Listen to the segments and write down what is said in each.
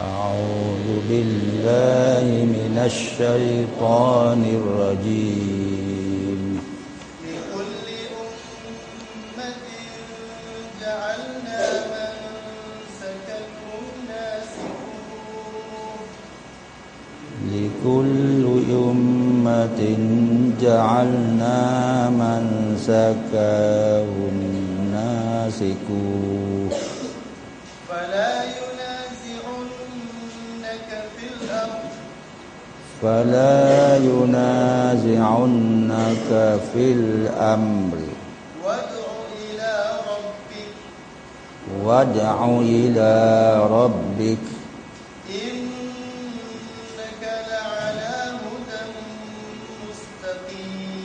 أعوذ بالله من الشيطان الرجيم. لكل أمة جعلنا منسكا هم ناسكوه لكل أمة جعلنا منسكا هم ناسكوه فلا ينازعنك في الأمر. وادع إلى ربك. وادع إلى ربك إنك لعلى هدى مستقيم.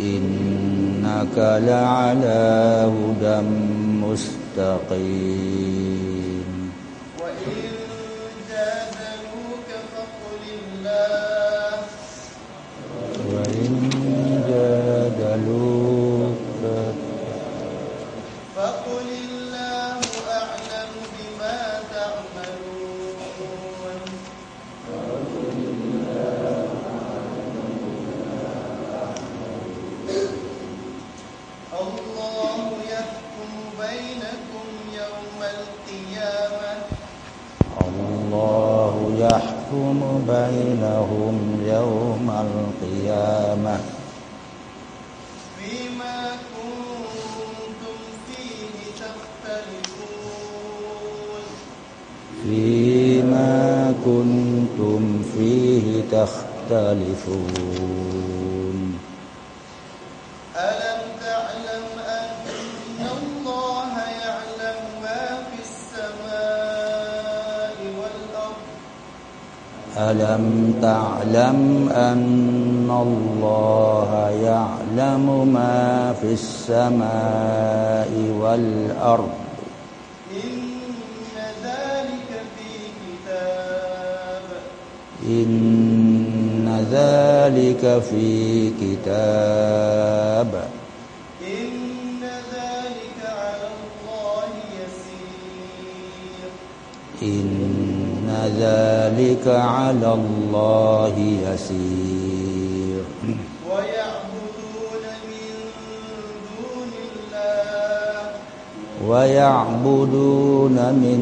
إنك لعلى هدى مستقيم. جادلوك فقل الله أعلم بما تعملون الله يحكم بينكم يوم القيامة الله يحكم بينهم يوم القيامة فيما كنتم فيه تختلفون. ألم تعلم أن الله يعلم ما في السماء والأرض؟ ألم تعلم أن الله يعلم ما في السماء والأرض؟ إن ذلك في كتاب. إن ذلك على الله يسير. إن ذلك على الله يسير. ويعبدون من دون الله. ويعبدون من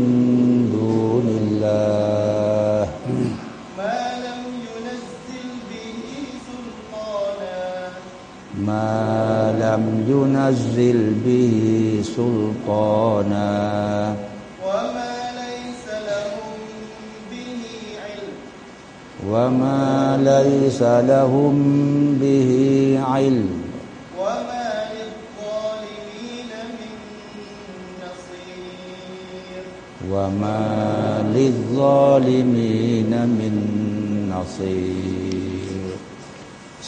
دون الله. ما لم ينزل به سلطانا. وما ليس لهم به علم. وما ليس لهم به علم. وما للظالمين من نصير. وما للظالمين من نصير.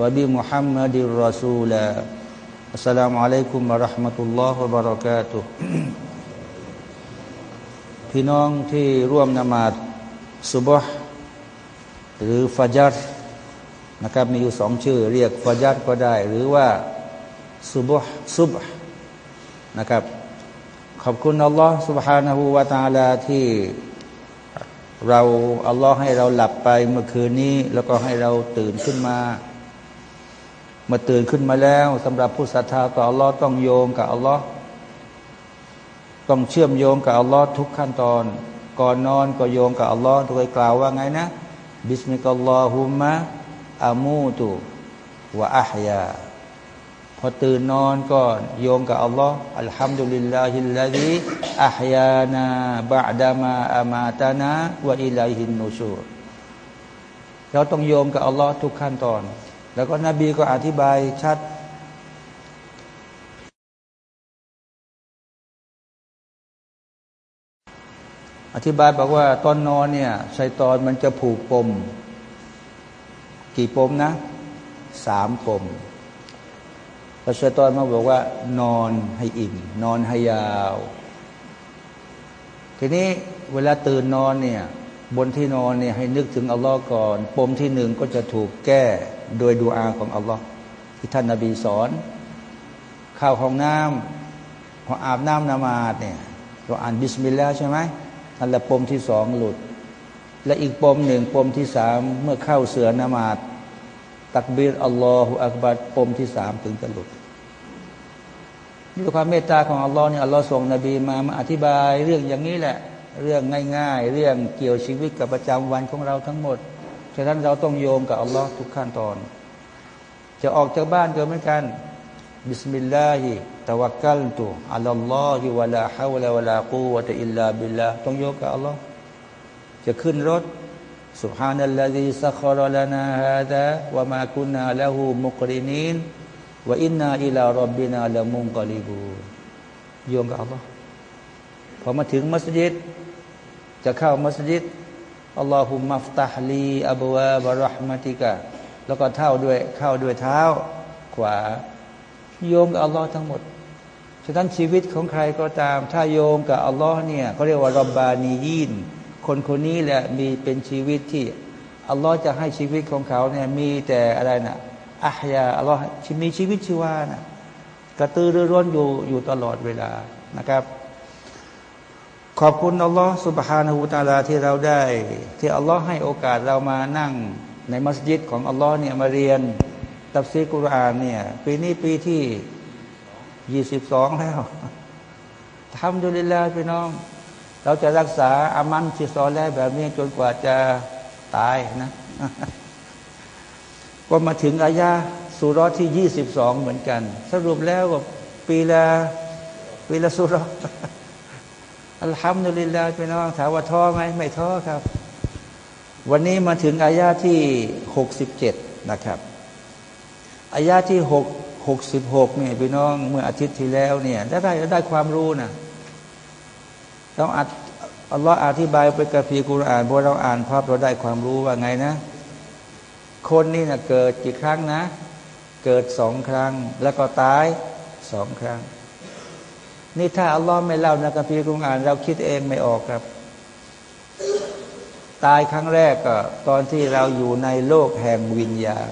وبمحمد رسولا السلام عليكم ورحمة الله وبركاته พี่น้องที่ร่วมนมาดซุบฮ์หรือฟัจัร นะครับมีอยู่สองชื่อ เรียกฟายัดก็ได้ หรือว่าซุบฮ์ซุบฮ์นะครับ ขอบคุณอัลลอฮ์ سبحانه และ تعالى ที่เราอัลลอฮ์ให้เราหลับไปเมื่อคืนนี้ แล้วก็ให้เราตื่นขึ้นมา เมื่อตื่นขึ้นมาแล้วสำหรับผู้ศรัทธาต่ออัลลอฮ์ต้องโยงกับอัลลอฮ์ต้องเชื่อมโยงกับอัลลอฮ์ทุกขั้นตอน ก่อนนอนก็โยงกับอัลลอฮ์โดยกล่าวว่าไงนะ บิสมิลลอฮุมะอามูตุวะอัฮยาพอตื่นนอนก็โยงกับอัลลอฮ์อัลฮัมดุลิลลาฮิลลาฮิอัฮยานาบะดามาอามาตานาวะอิลัยฮินนูชูเราต้องโยงกับอัลลอฮ์ทุกขั้นตอน แล้วก็นบีก็อธิบายชัดอธิบายบอกว่าตอนนอนเนี่ยชัยตอนมันจะผูกปม กี่ปมนะสามปมพระชัยตอนมาบอกว่า นอนให้อิ่ม นอนให้ยาว ทีนี้เวลาตื่นนอนเนี่ย บนที่นอนเนี่ยให้นึกถึงอัลลอฮ์ก่อน ปมที่หนึ่งก็จะถูกแก้ โดยดูอาของอัลลอฮ์ที่ท่านนาบีสอน เข้าห้องน้ำพออาบน้ำนมาดเนี่ยเราอ่านบิสมิลลาห์ใช่ไหมนั่นและปมที่สองหลุด และอีกปมหนึ่งปมที่สามเมื่อเข้าเสือนมาดตักบีรอัลลอฮฺอักบัดปมที่สามถึงจะหลุดด้วยความเมตตาของอัลลอฮ์เนี่ยอัลลอฮ์ส่งนบีมามาอธิบายเรื่องอย่างนี้แหละ เรื่องง่าย ๆ เรื่องเกี่ยวชีวิตกับประจำวันของเราทั้งหมด ฉะนั้นเราต้องโยมกับอัลลอฮ์ทุกขั้นตอน จะออกจากบ้านก็เหมือนกันบิสมิลลาฮิตะวักกัลตุอัลลอฮิวะลาฮาวะลาวะลากูวะตะอิลลาบิลลาต้องโยกกับอัลลอฮ์จะขึ้นรถ سبحان الذي سخر لنا هذا وما كنا له مقرنين وإنا إلى ربنا لمنقلبون โยงกับอัลลอฮ์พอมาถึงมัสยิด จะเข้ามัสยิด อัลลอฮุมัฟตัฮลีอับวาบารหมติกะ แล้วก็เท้าด้วยเข้าด้วยเท้า ขวา โยงกับอัลลอฮ์ทั้งหมด ฉะนั้นชีวิตของใครก็ตาม ถ้าโยงกับอัลลอฮ์เนี่ยเขาเรียกว่ารับบานียินคนคนนี้แหละมีเป็นชีวิตที่อัลลอฮ์จะให้ชีวิตของเขาเนี่ยมีแต่อะไรนะอัฮยาอัลลอฮ์มีชีวิตชีวานะกระตือรือร้นอยู่อยู่ตลอดเวลานะครับ ขอบคุณอัลลอฮ์สุบฮานาหูตาลาที่เราได้ ที่อัลลอฮ์ให้โอกาสเรามานั่งในมัสยิดของอัลลอฮ์เนี่ยมาเรียน ตับซีกุรอานเนี่ยปีนี้ปีที่ยี่สิบสองแล้วทำดูลิลาพี่น้อง เราจะรักษาอามันที่ซอแลแบบนี้จนกว่าจะตายนะก็มาถึงอายาสุรที่ยี่สิบสองเหมือนกัน สรุปแล้วก็ปีละปีละสุร อัลฮัมดุลิลลาพี่น้องถามว่าท้อไหมไม่ท้อครับ วันนี้มาถึงอายาที่หกสิบเจ็ดนะครับอายาที่หกหกสิบหกเนี่ยพี่น้องเมื่ออาทิตย์ที่แล้วเนี่ยได้ได้ได้ความรู้นะต้องอัดอัลลอฮ์อธิบายไปกับพีกุรอานพอเราอ่านภาพเราได้ความรู้ว่าไงนะ คนนี่นะเกิดกี่ครั้งนะ เกิดสองครั้ง แล้วก็ตายสองครั้ง นี่ถ้าอัลลอฮ์ไม่เล่าในกัมภีร์กุรอาน เราคิดเองไม่ออกครับ ตายครั้งแรกก็ตอนที่เราอยู่ในโลกแห่งวิญญาณ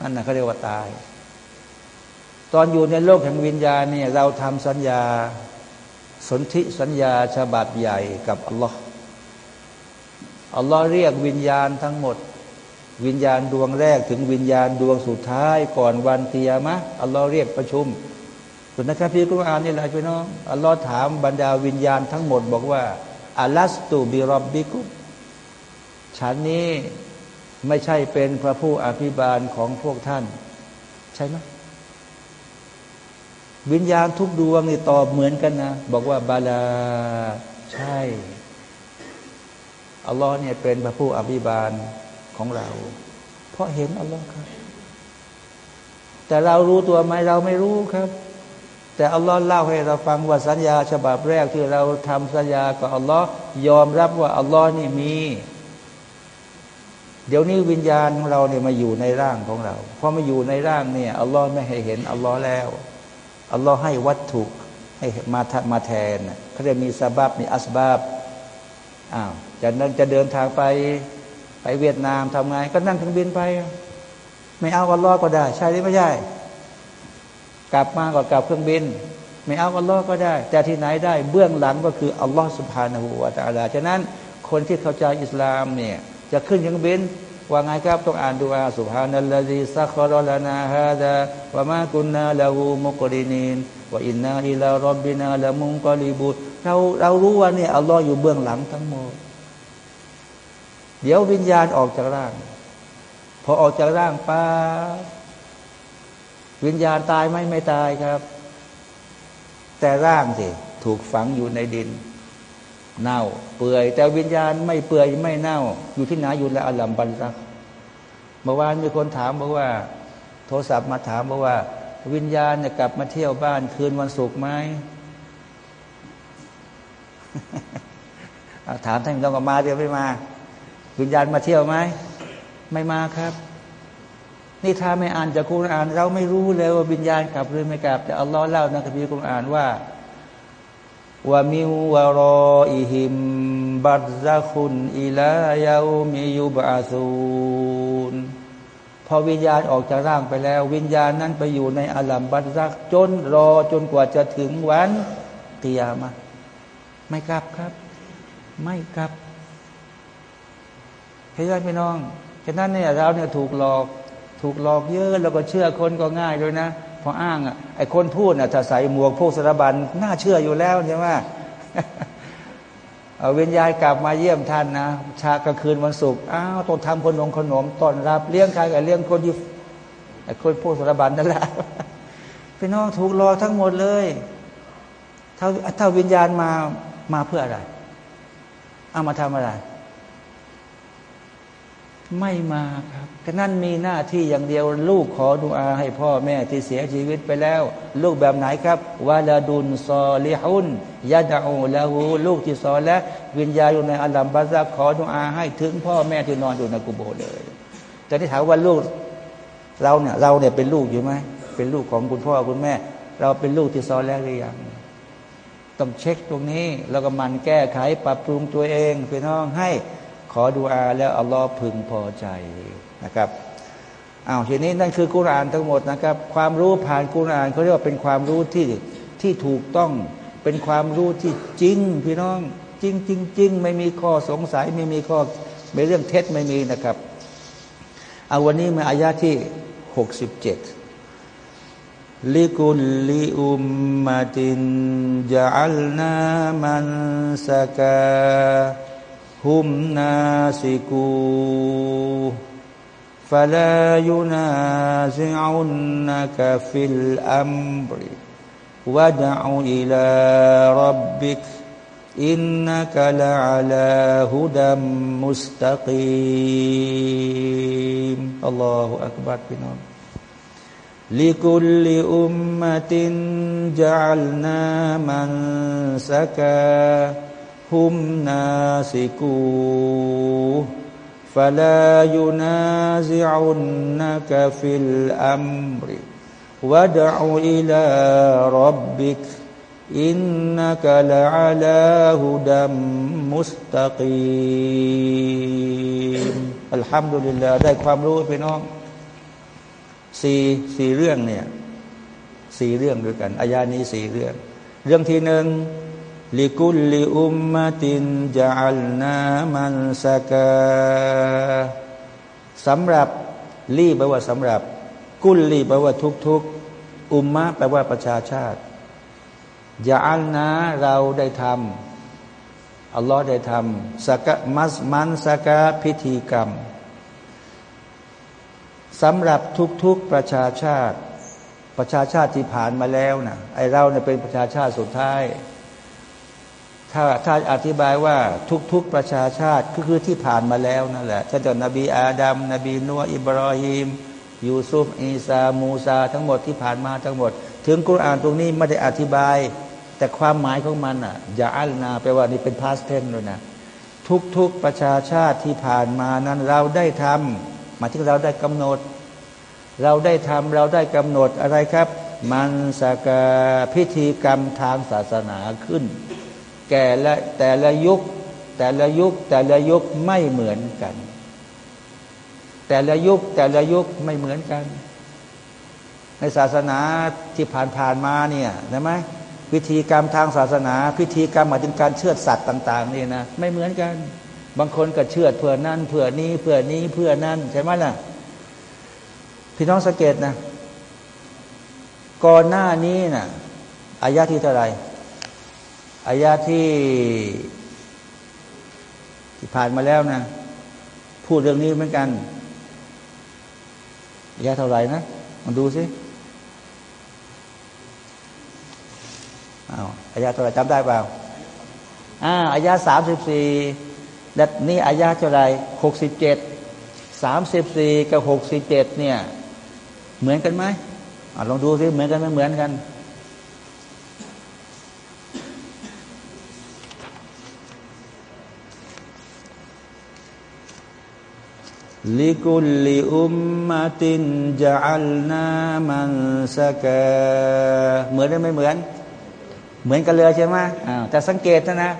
นั่นนะเขาเรียกว่าตาย ตอนอยู่ในโลกแห่งวิญญาณเนี่ยเราทำสัญญาสนธิสัญญาฉบับใหญ่กับอัลลอฮ์อัลลอฮ์เรียกวิญญาณทั้งหมด วิญญาณดวงแรกถึงวิญญาณดวงสุดท้ายก่อนวันเตียมะอัลลอฮ์เรียกประชุม สุนนะครับพี่กุรอานนี่แหละพี่น้องอัลลอฮ์ถามบรรดาวิญญาณทั้งหมดบอกว่าอัลัสตูบิรอบบิกุฉันนี้ไม่ใช่เป็นพระผู้อภิบาลของพวกท่าน ใช่ไหมวิญญาณทุกดวงนี่ตอบเหมือนกันนะ บอกว่าบาลาใช่อัลลอฮ์เนี่ยเป็นพระผู้อภิบาลของเรา เพราะเห็นอัลลอฮ์ครับ แต่เรารู้ตัวไหมเราไม่รู้ครับ แต่อัลลอฮ์เล่าให้เราฟังว่าสัญญาฉบับแรกที่เราทำสัญญากับอัลลอฮ์ยอมรับว่าอัลลอฮ์นี่มี เดี๋ยวนี้วิญญาณของเราเนี่ยมาอยู่ในร่างของเราพอมาอยู่ในร่างเนี่ยอัลลอฮ์ไม่ให้เห็นอัลลอฮ์แล้วอัลลอฮ์ให้วัตถุให้มามาแทนเขาจะมีสาบับมีอัสบับอ้าวจะนั้นจะเดินทางไปไปเวียดนามทำไง ก็นั่งเครื่องบินไป ไม่เอาอัลลอฮ์ก็ได้ ใช่หรือไม่ใช่ กลับมาก็กลับเครื่องบิน ไม่เอาอัลลอฮ์ก็ได้ แต่ที่ไหนได้เบื้องหลังก็คืออัลลอฮ์สุบฮานาหูวาตาลาฉะนั้นคนที่เข้าใจอิสลามเนี่ยจะขึ้นยังบินว่าไงครับต้องอ่านดูอาสุภานัลลดีซักคอลานาฮาดาวะมากุนนาลาหูมุกรินินว่าอินนาอิลารบบินาละมุงกอลีบุตเราเรารู้ว่าเนี่ยอัลลอฮ์อยู่เบื้องหลังทั้งหมด เดี๋ยววิญญาณออกจากร่าง พอออกจากร่างป้า วิญญาณตายไหมไม่ตายครับ แต่ร่างสิถูกฝังอยู่ในดิน เน่า เปื่อย แต่วิญญาณไม่เปื่อยไม่เน่า อยู่ที่ไหนอยู่ละอัลลัมบันรักเมื่อวานมีคนถามบอกว่า โทรศัพท์มาถามบอกว่า วิญญาณจะกลับมาเที่ยวบ้านคืนวันศุกร์ไหมถามท่านต้องมาเดี๋ยวไม่มา วิญญาณมาเที่ยวไหมไม่มาครับ นี่ถ้าไม่อ่านจากคุราน เราไม่รู้เลยว่าวิญญาณกลับหรือไม่กลับ แต่อัลลอฮ์เล่าในคัมภีร์คุรานว่าว่ามิวารออิหิมบัตซะคุนอิลายามิยุบาซูนพอวิญญาณออกจากร่างไปแล้ว วิญญาณนั้นไปอยู่ในอัลลัมบัตซักจนรอจนกว่าจะถึงวันเตียมาไม่กลับครับ ไม่กลับเห็นไหมพี่น้องฉะนั้นเนี่ยเราเนี่ยถูกหลอก ถูกหลอกเยอะแล้วก็เชื่อคนก็ง่ายด้วยนะพออ้างอะไอ้คนพูดอะถ้าใส่หมวกพวกสารบันน่าเชื่ออยู่แล้วใช่ไหมเอาวิญาณกลับมาเยี่ยมท่านนะชากลางคืนวันศุกร์อ้าวต้องทำขนมขนมต้อนรับ เลี้ยงใครกับเลี้ยงคนที่ไอ้คนพวกสารบันนั่นแหละพี่น้องถูกหลอกทั้งหมดเลยถ้าถ้าวิญญาณมามาเพื่ออะไรเอามาทำอะไร ไม่มาครับฉะนั้นมีหน้าที่อย่างเดียว ลูกขอดุอาให้พ่อแม่ที่เสียชีวิตไปแล้ว ลูกแบบไหนครับวาลาดุนซอลิฮุนยาดาอูละหูลูกที่ซอและวิญญาอยู่ในอัลลัมบาซาขอดุอาให้ถึงพ่อแม่ที่นอนอยู่ในกุโบเลย แต่ที่ถามว่าลูกเราเนี่ยเราเนี่ยเป็นลูกอยู่ไหมเป็นลูกของคุณพ่อคุณแม่ เราเป็นลูกที่ซอแล้วหรือยังต้องเช็คตรงนี้ แล้วก็มันแก้ไขปรับปรุงตัวเองพี่น้องให้ ขอดูอาแล้วอัลลอฮ์พึงพอใจนะครับอ้าวทีนี้นั่นคือกุรานทั้งหมดนะครับ ความรู้ผ่านกุรานเขาเรียกว่าเป็นความรู้ที่ที่ถูกต้อง เป็นความรู้ที่จริง พี่น้องจริงจริงจริงไม่มีข้อสงสัยไม่มีข้อไม่เรื่องเท็จไม่มีนะครับเอาวันนี้มาอายาที่หกสิบเจ็ดลิกุลลิอุมมาตินจัลนามันสกา ฮุมนาซิกูฟลายุนาซิอุนนักฟิลอัมริวะดะอูอิลาربك إنك لعلى هدى مستقيم الله أكبرพี่น้อง لكل أمة جعلنا من سكا หุมนาสิกูฟลายุนาซิอุนนักฟิลอัมริวะดะอูอิลารับบิกอินนักลาลาฮุดัมมุสตะกีมอัลฮัมดุลิลลาได้ความรู้พี่น้องสี่สี่เรื่องเนี่ยสี่เรื่องด้วยกันอายานี้สี่เรื่อง เรื่องที่หนึ่ง ลิกุลลิอุมมะตินจัลนามันสกาสำหรับลีแปลว่าสำหรับ กุลลีแปลว่าทุกทุกอุมมะแปลว่าประชาชาติยาอัลนาเราได้ทำอัลลอฮ์ได้ทำสกมัสมันสกาพิธีกรรมสำหรับทุกๆประชาชาติ ประชาชาติที่ผ่านมาแล้วนะไอเราเนี่ยเป็นประชาชาติสุดท้าย ถ้าถ้าอธิบายว่าทุกๆประชาชาติก็คือที่ผ่านมาแล้วนั่นแหละท่านจะนบีอาดัมนบีนัวอิบรอฮิมยูซุฟอีซา มูซา ทั้งหมดที่ผ่านมาทั้งหมด ถึงกุรอานตรงนี้ไม่ได้อธิบาย แต่ความหมายของมันอะجعلناแปลว่านี่เป็น past tense เลยนะ ทุกๆประชาชาติที่ผ่านมานั้นเราได้ทำมาที่เราได้กำหนด เราได้ทำเราได้กำหนดอะไรครับ منسكاพิธีกรรมทางศาสนาขึ้น แก่และแต่ละยุค แต่ละยุค แต่ละยุคไม่เหมือนกัน แต่ละยุคแต่ละยุคไม่เหมือนกัน ในศาสนาที่ผ่านๆมาเนี่ยใช่ไหมพิธีกรรมทางศาสนา พิธีกรรมหมายถึงการเชื่อสัตว์ต่าง ๆ นี่นะไม่เหมือนกัน บางคนก็เชื่อเพื่อนั่นเพื่อนี้เพื่อนี้เพื่อนั่นใช่ไหมล่ะพี่น้องสังเกตนะ ก่อนหน้านี้น่ะอายะที่เท่าไหร่ อายาที่ที่ผ่านมาแล้วนะ พูดเรื่องนี้เหมือนกันอายะเท่าไหร่นะมาดูสิอ้าวอายะเท่าไหร่จำได้เปล่าอ่าอายะสามสิบสี่และนี่อายะเท่าไหร่หกสิบเจ็ดสามสิบสี่กับหกสิบเจ็ดเนี่ย เหมือนกันไหมอลองดูสิเหมือนกันไหมเหมือนกัน ลิกุลิอุมมาตินจัลนามันสกาเหมือนหรือไม่เหมือน เหมือนกันเลยใช่ไหมอ่าแต่สังเกตนะนะ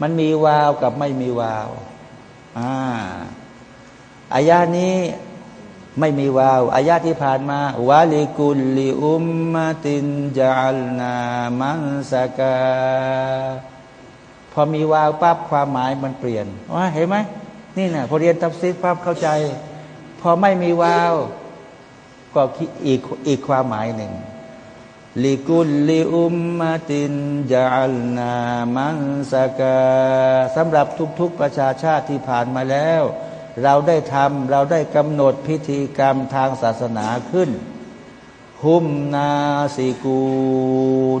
มันมีวาวกับไม่มีวาวอ่าอายานี้ไม่มีวาวอายาที่ผ่านมาวาลิกุลิอุมมาตินจัลนามันสกาพอมีวาวปั๊บความหมายมันเปลี่ยนว่าเห็นไหม นี่นะพอเรียนตับซิดภาพเข้าใจ พอไม่มีวาว ก็อีกอีกความหมายหนึ่งลิกุลลิอุมมาตินจัลนามันสกาสำหรับทุกๆประชาชาติที่ผ่านมาแล้ว เราได้ทำเราได้กำหนดพิธีกรรมทางศาสนาขึ้น หุมนาสิกู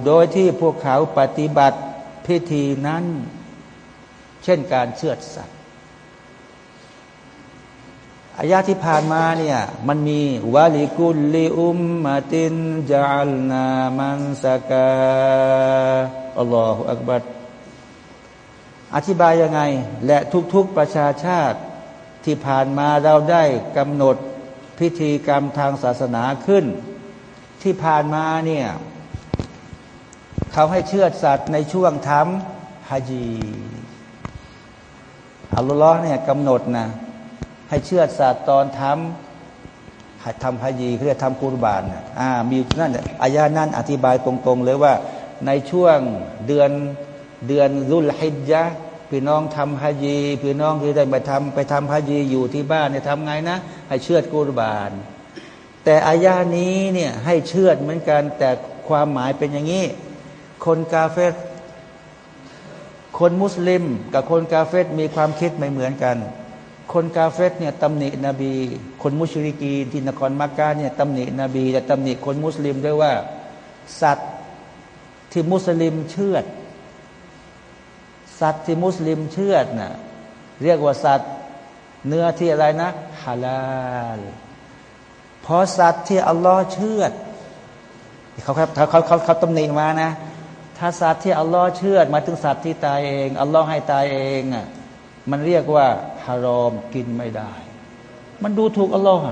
โดยที่พวกเขาปฏิบัติพิธีนั้น เช่นการเชือดสัตว์ อายาที่ผ่านมาเนี่ยมันมีวาลิกุลลิอุมมาตินจัลนามันสกาอัลลอฮฺอักบัดอธิบายยังไง และทุกๆประชาชาติที่ผ่านมาเราได้กำหนดพิธีกรรมทางศาสนาขึ้น ที่ผ่านมาเนี่ยเขาให้เชื่อสัตว์ในช่วงทำฮาจีอัลลอฮ์เนี่ยกำหนดนะ ให้เชื่อสัตว์ตอนทำทำพยีเขาเรียกทำกุรบานอ่ามีนั่นอายานั่นอธิบายตรงๆเลยว่า ในช่วงเดือนเดือนรุลฮิจยะพี่น้องทำพยีพี่น้องที่ได้ไปทำไปทำพยีอยู่ที่บ้านเนี่ยทำไงนะ ให้เชื่อกุรบาน แต่อายานี้เนี่ยให้เชื่อเหมือนกันแต่ความหมายเป็นอย่างนี้ คนกาเฟตคนมุสลิม กับคนกาเฟตมีความคิดไม่เหมือนกัน คนกาเฟตเนี่ยตำหนินบี คนมุชริกีที่นครมักกะเนี่ยตำหนินบีแต่ตำหนิคนมุสลิมด้วยว่า สัตว์ที่มุสลิมเชื่อสัตว์ที่มุสลิมเชื่อน่ะเรียกว่าสัตว์เนื้อที่อะไรนะฮาลาลพราะสัตว์ที่อัลลอฮ์เชื่อเขาครับเขาเขาเขาตำหนิมานะ ถ้าสัตว์ที่อัลลอฮ์เชือดหมายถึงสัตว์ที่ตายเอง อัลลอฮ์ให้ตายเองอะมันเรียกว่า ฮารอมกินไม่ได้ มันดูถูกอัลลอฮ์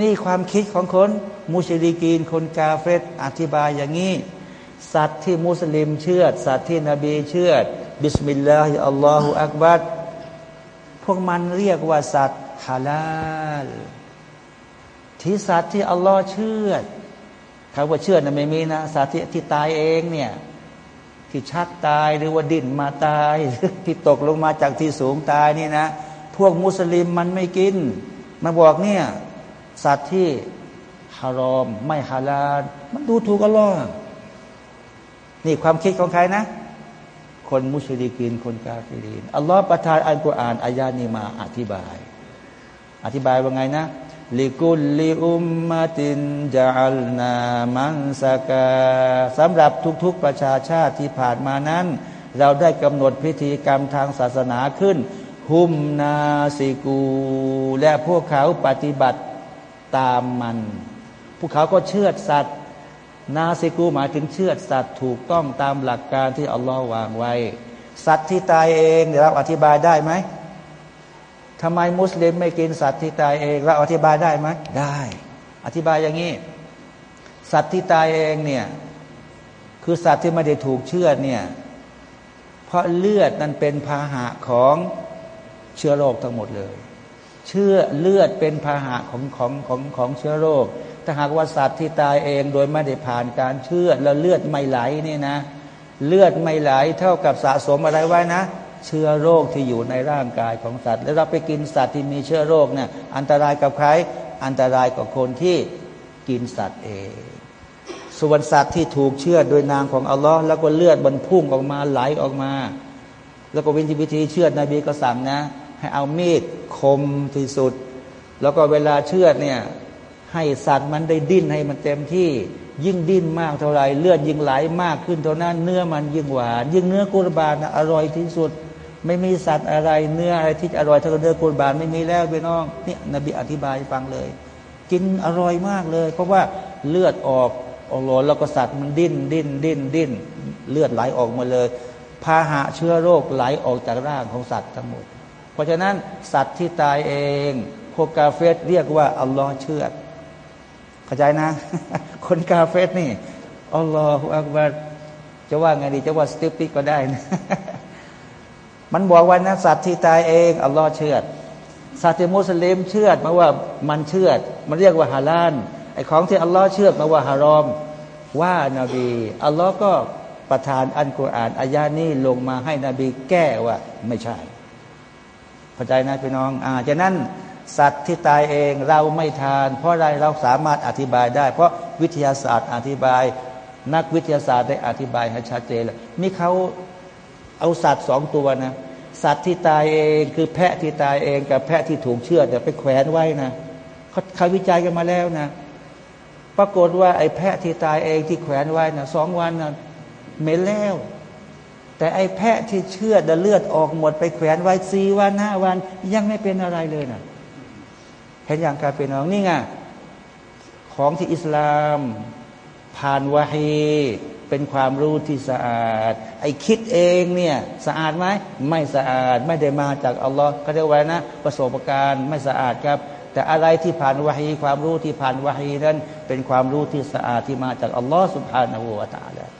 นี่ความคิดของคนมุชริกีนคนกาเฟรอธิบายอย่างนี้ สัตว์ที่มุสลิมเชื่อสัตว์ที่นบีเชื่อบิสมิลลาฮิอัลลอฮฺอักบัดพวกมันเรียกว่าสัตว์ฮาลาลาลที่สัตว์ที่อัลลอฮ์เชื่อคำว่าเชื่อนะไม่มีนะสัตว์ที่ที่ตายเองเนี่ย ที่ชักตายหรือว่าดิ้นมาตายที่ตกลงมาจากที่สูงตายนี่นะ พวกมุสลิมมันไม่กิน มาบอกเนี่ยสัตว์ที่ฮารอม ไม่ฮาลาลมันดูถูกอันลลอนี่ความคิดของใครนะ คนมุชลิกินคนกาฟิรินอัลลอฮ์ประทานอัลกุรอานอายานี้มาอธิบาย อธิบายว่าไงนะ ลิกุลลิอุมมาตินจัลนามันสกาสำหรับทุกๆประชาชาติที่ผ่านมานั้น เราได้กำหนดพิธีกรรมทางศาสนาขึ้น หุมนาสิกู และพวกเขาปฏิบัติตามมัน พวกเขาก็เชื่อสัตว์ นาสิกูหมายถึงเชื่อสัตว์ถูกต้องตามหลักการที่อัลลอฮ์วางไว้ สัตว์ที่ตายเองเดี๋ยวเราอธิบายได้ไหม ทำไมมุสลิมไม่กินสัตว์ที่ตายเองเราอธิบายได้ไหมได้ อธิบายอย่างนี้ สัตว์ที่ตายเองเนี่ยคือสัตว์ที่ไม่ได้ถูกเชื่อเนี่ยเพราะเลือดนั้นเป็นพาหะของเชื้อโรคทั้งหมดเลย เชื่อเลือดเป็นพาหะของของของของเชื้อโรคถ้าหากว่าสัตว์ที่ตายเองโดยไม่ได้ผ่านการเชื่อแล้วเลือดไม่ไหลนี่นะ เลือดไม่ไหลเท่ากับสะสมอะไรไว้นะ เชื้อโรคที่อยู่ในร่างกายของสัตว์ แล้วเราไปกินสัตว์ที่มีเชื้อโรคเนี่ยอันตรายกับใครอันตรายกับคนที่กินสัตว์เอง ส่วนสัตว์ที่ถูกเชื่อโดยนางของอัลลอฮ์แล้วก็เลือดบรรพุ่งออกมาไหลออกมา แล้วก็วิธีวิธีเชื่อนบีก็สั่งนะ ให้เอามีดคมที่สุด แล้วก็เวลาเชือดเนี่ยให้สัตว์มันได้ดิ้นให้มันเต็มที่ยิ่งดิ้นมากเท่าไรเลือดยิ่งไหลมากขึ้นเท่านั้นเนื้อมันยิ่งหวาน ยิ่งเนื้อกุรบานนะอร่อยที่สุด ไม่มีสัตว์อะไรเนื้ออะไรที่อร่อยเท่าเนื้อกุรบานไม่มีแล้วพี่น้องนี่นบีอธิบายฟังเลย กินอร่อยมากเลย เพราะว่าเลือดออกออกหลนแล้วก็สัตว์มันดิ้นดิ้นดิ้นดิ้นเลือดไหลออกมาเลยพาหะเชื้อโรคไหลออกจากร่างของสัตว์ทั้งหมด เพราะฉะนั้นสัตว์ที่ตายเองพวกกาเฟสเรียกว่าอัลลอฮ์เชื่อเข้าใจนะ คนกาเฟสนี่อัลลอฮฺอักบารจะว่าไงดีจะว่าสติปิกก็ได้นะ มันบอกว่านะสัตว์ที่ตายเองอัลลอฮ์เชื่อสัตว์ที่มุสลิมเชื่อมาว่ามันเชื่อมันเรียกว่าฮาลานไอ้ของที่อัลลอฮ์เชื่อมาว่าฮารอม ว่านาบีอัลลอฮ์ก็ประทานอันกุรอานอายานี้ลงมาให้นบีแก้ว่าไม่ใช่เข้าใจนะพี่น้องอ่าจากนั้นสัตว์ที่ตายเองเราไม่ทาน เพราะอะไรเราสามารถอธิบายได้ เพราะวิทยาศาสตร์อธิบาย นักวิทยาศาสตร์ได้อธิบายให้ชัดเจนเลยมีเขา เอาสัตว์สองตัวนะ สัตว์ที่ตายเองคือแพะที่ตายเองกับแพะที่ถูกเชือดไปแขวนไว้นะเขาเขาวิจัยกันมาแล้วนะ ปรากฏว่าไอ้แพะที่ตายเองที่แขวนไว้นะสองวันนะเหม็นแล้ว แต่ไอ้แพะที่เชื่อดเลือดออกหมดไปแขวนไว้สี่วันห้าวัน ยังไม่เป็นอะไรเลยนะเห็นอย่างการเป็นน้องนี่ไงของที่อิสลาม ผ่านวะฮี เป็นความรู้ที่สะอาด ไอ้คิดเองเนี่ยสะอาดไหมไม่สะอาดไม่ได้มาจากอัลลอฮ์ก็เรียกว่านะ ประสบการณ์ไม่สะอาดครับ แต่อะไรที่ผ่านวะฮีความรู้ที่ผ่านวะฮีนั้น เป็นความรู้ที่สะอาดที่มาจากอัลลอฮ์سبحانه وتعالىแล้ว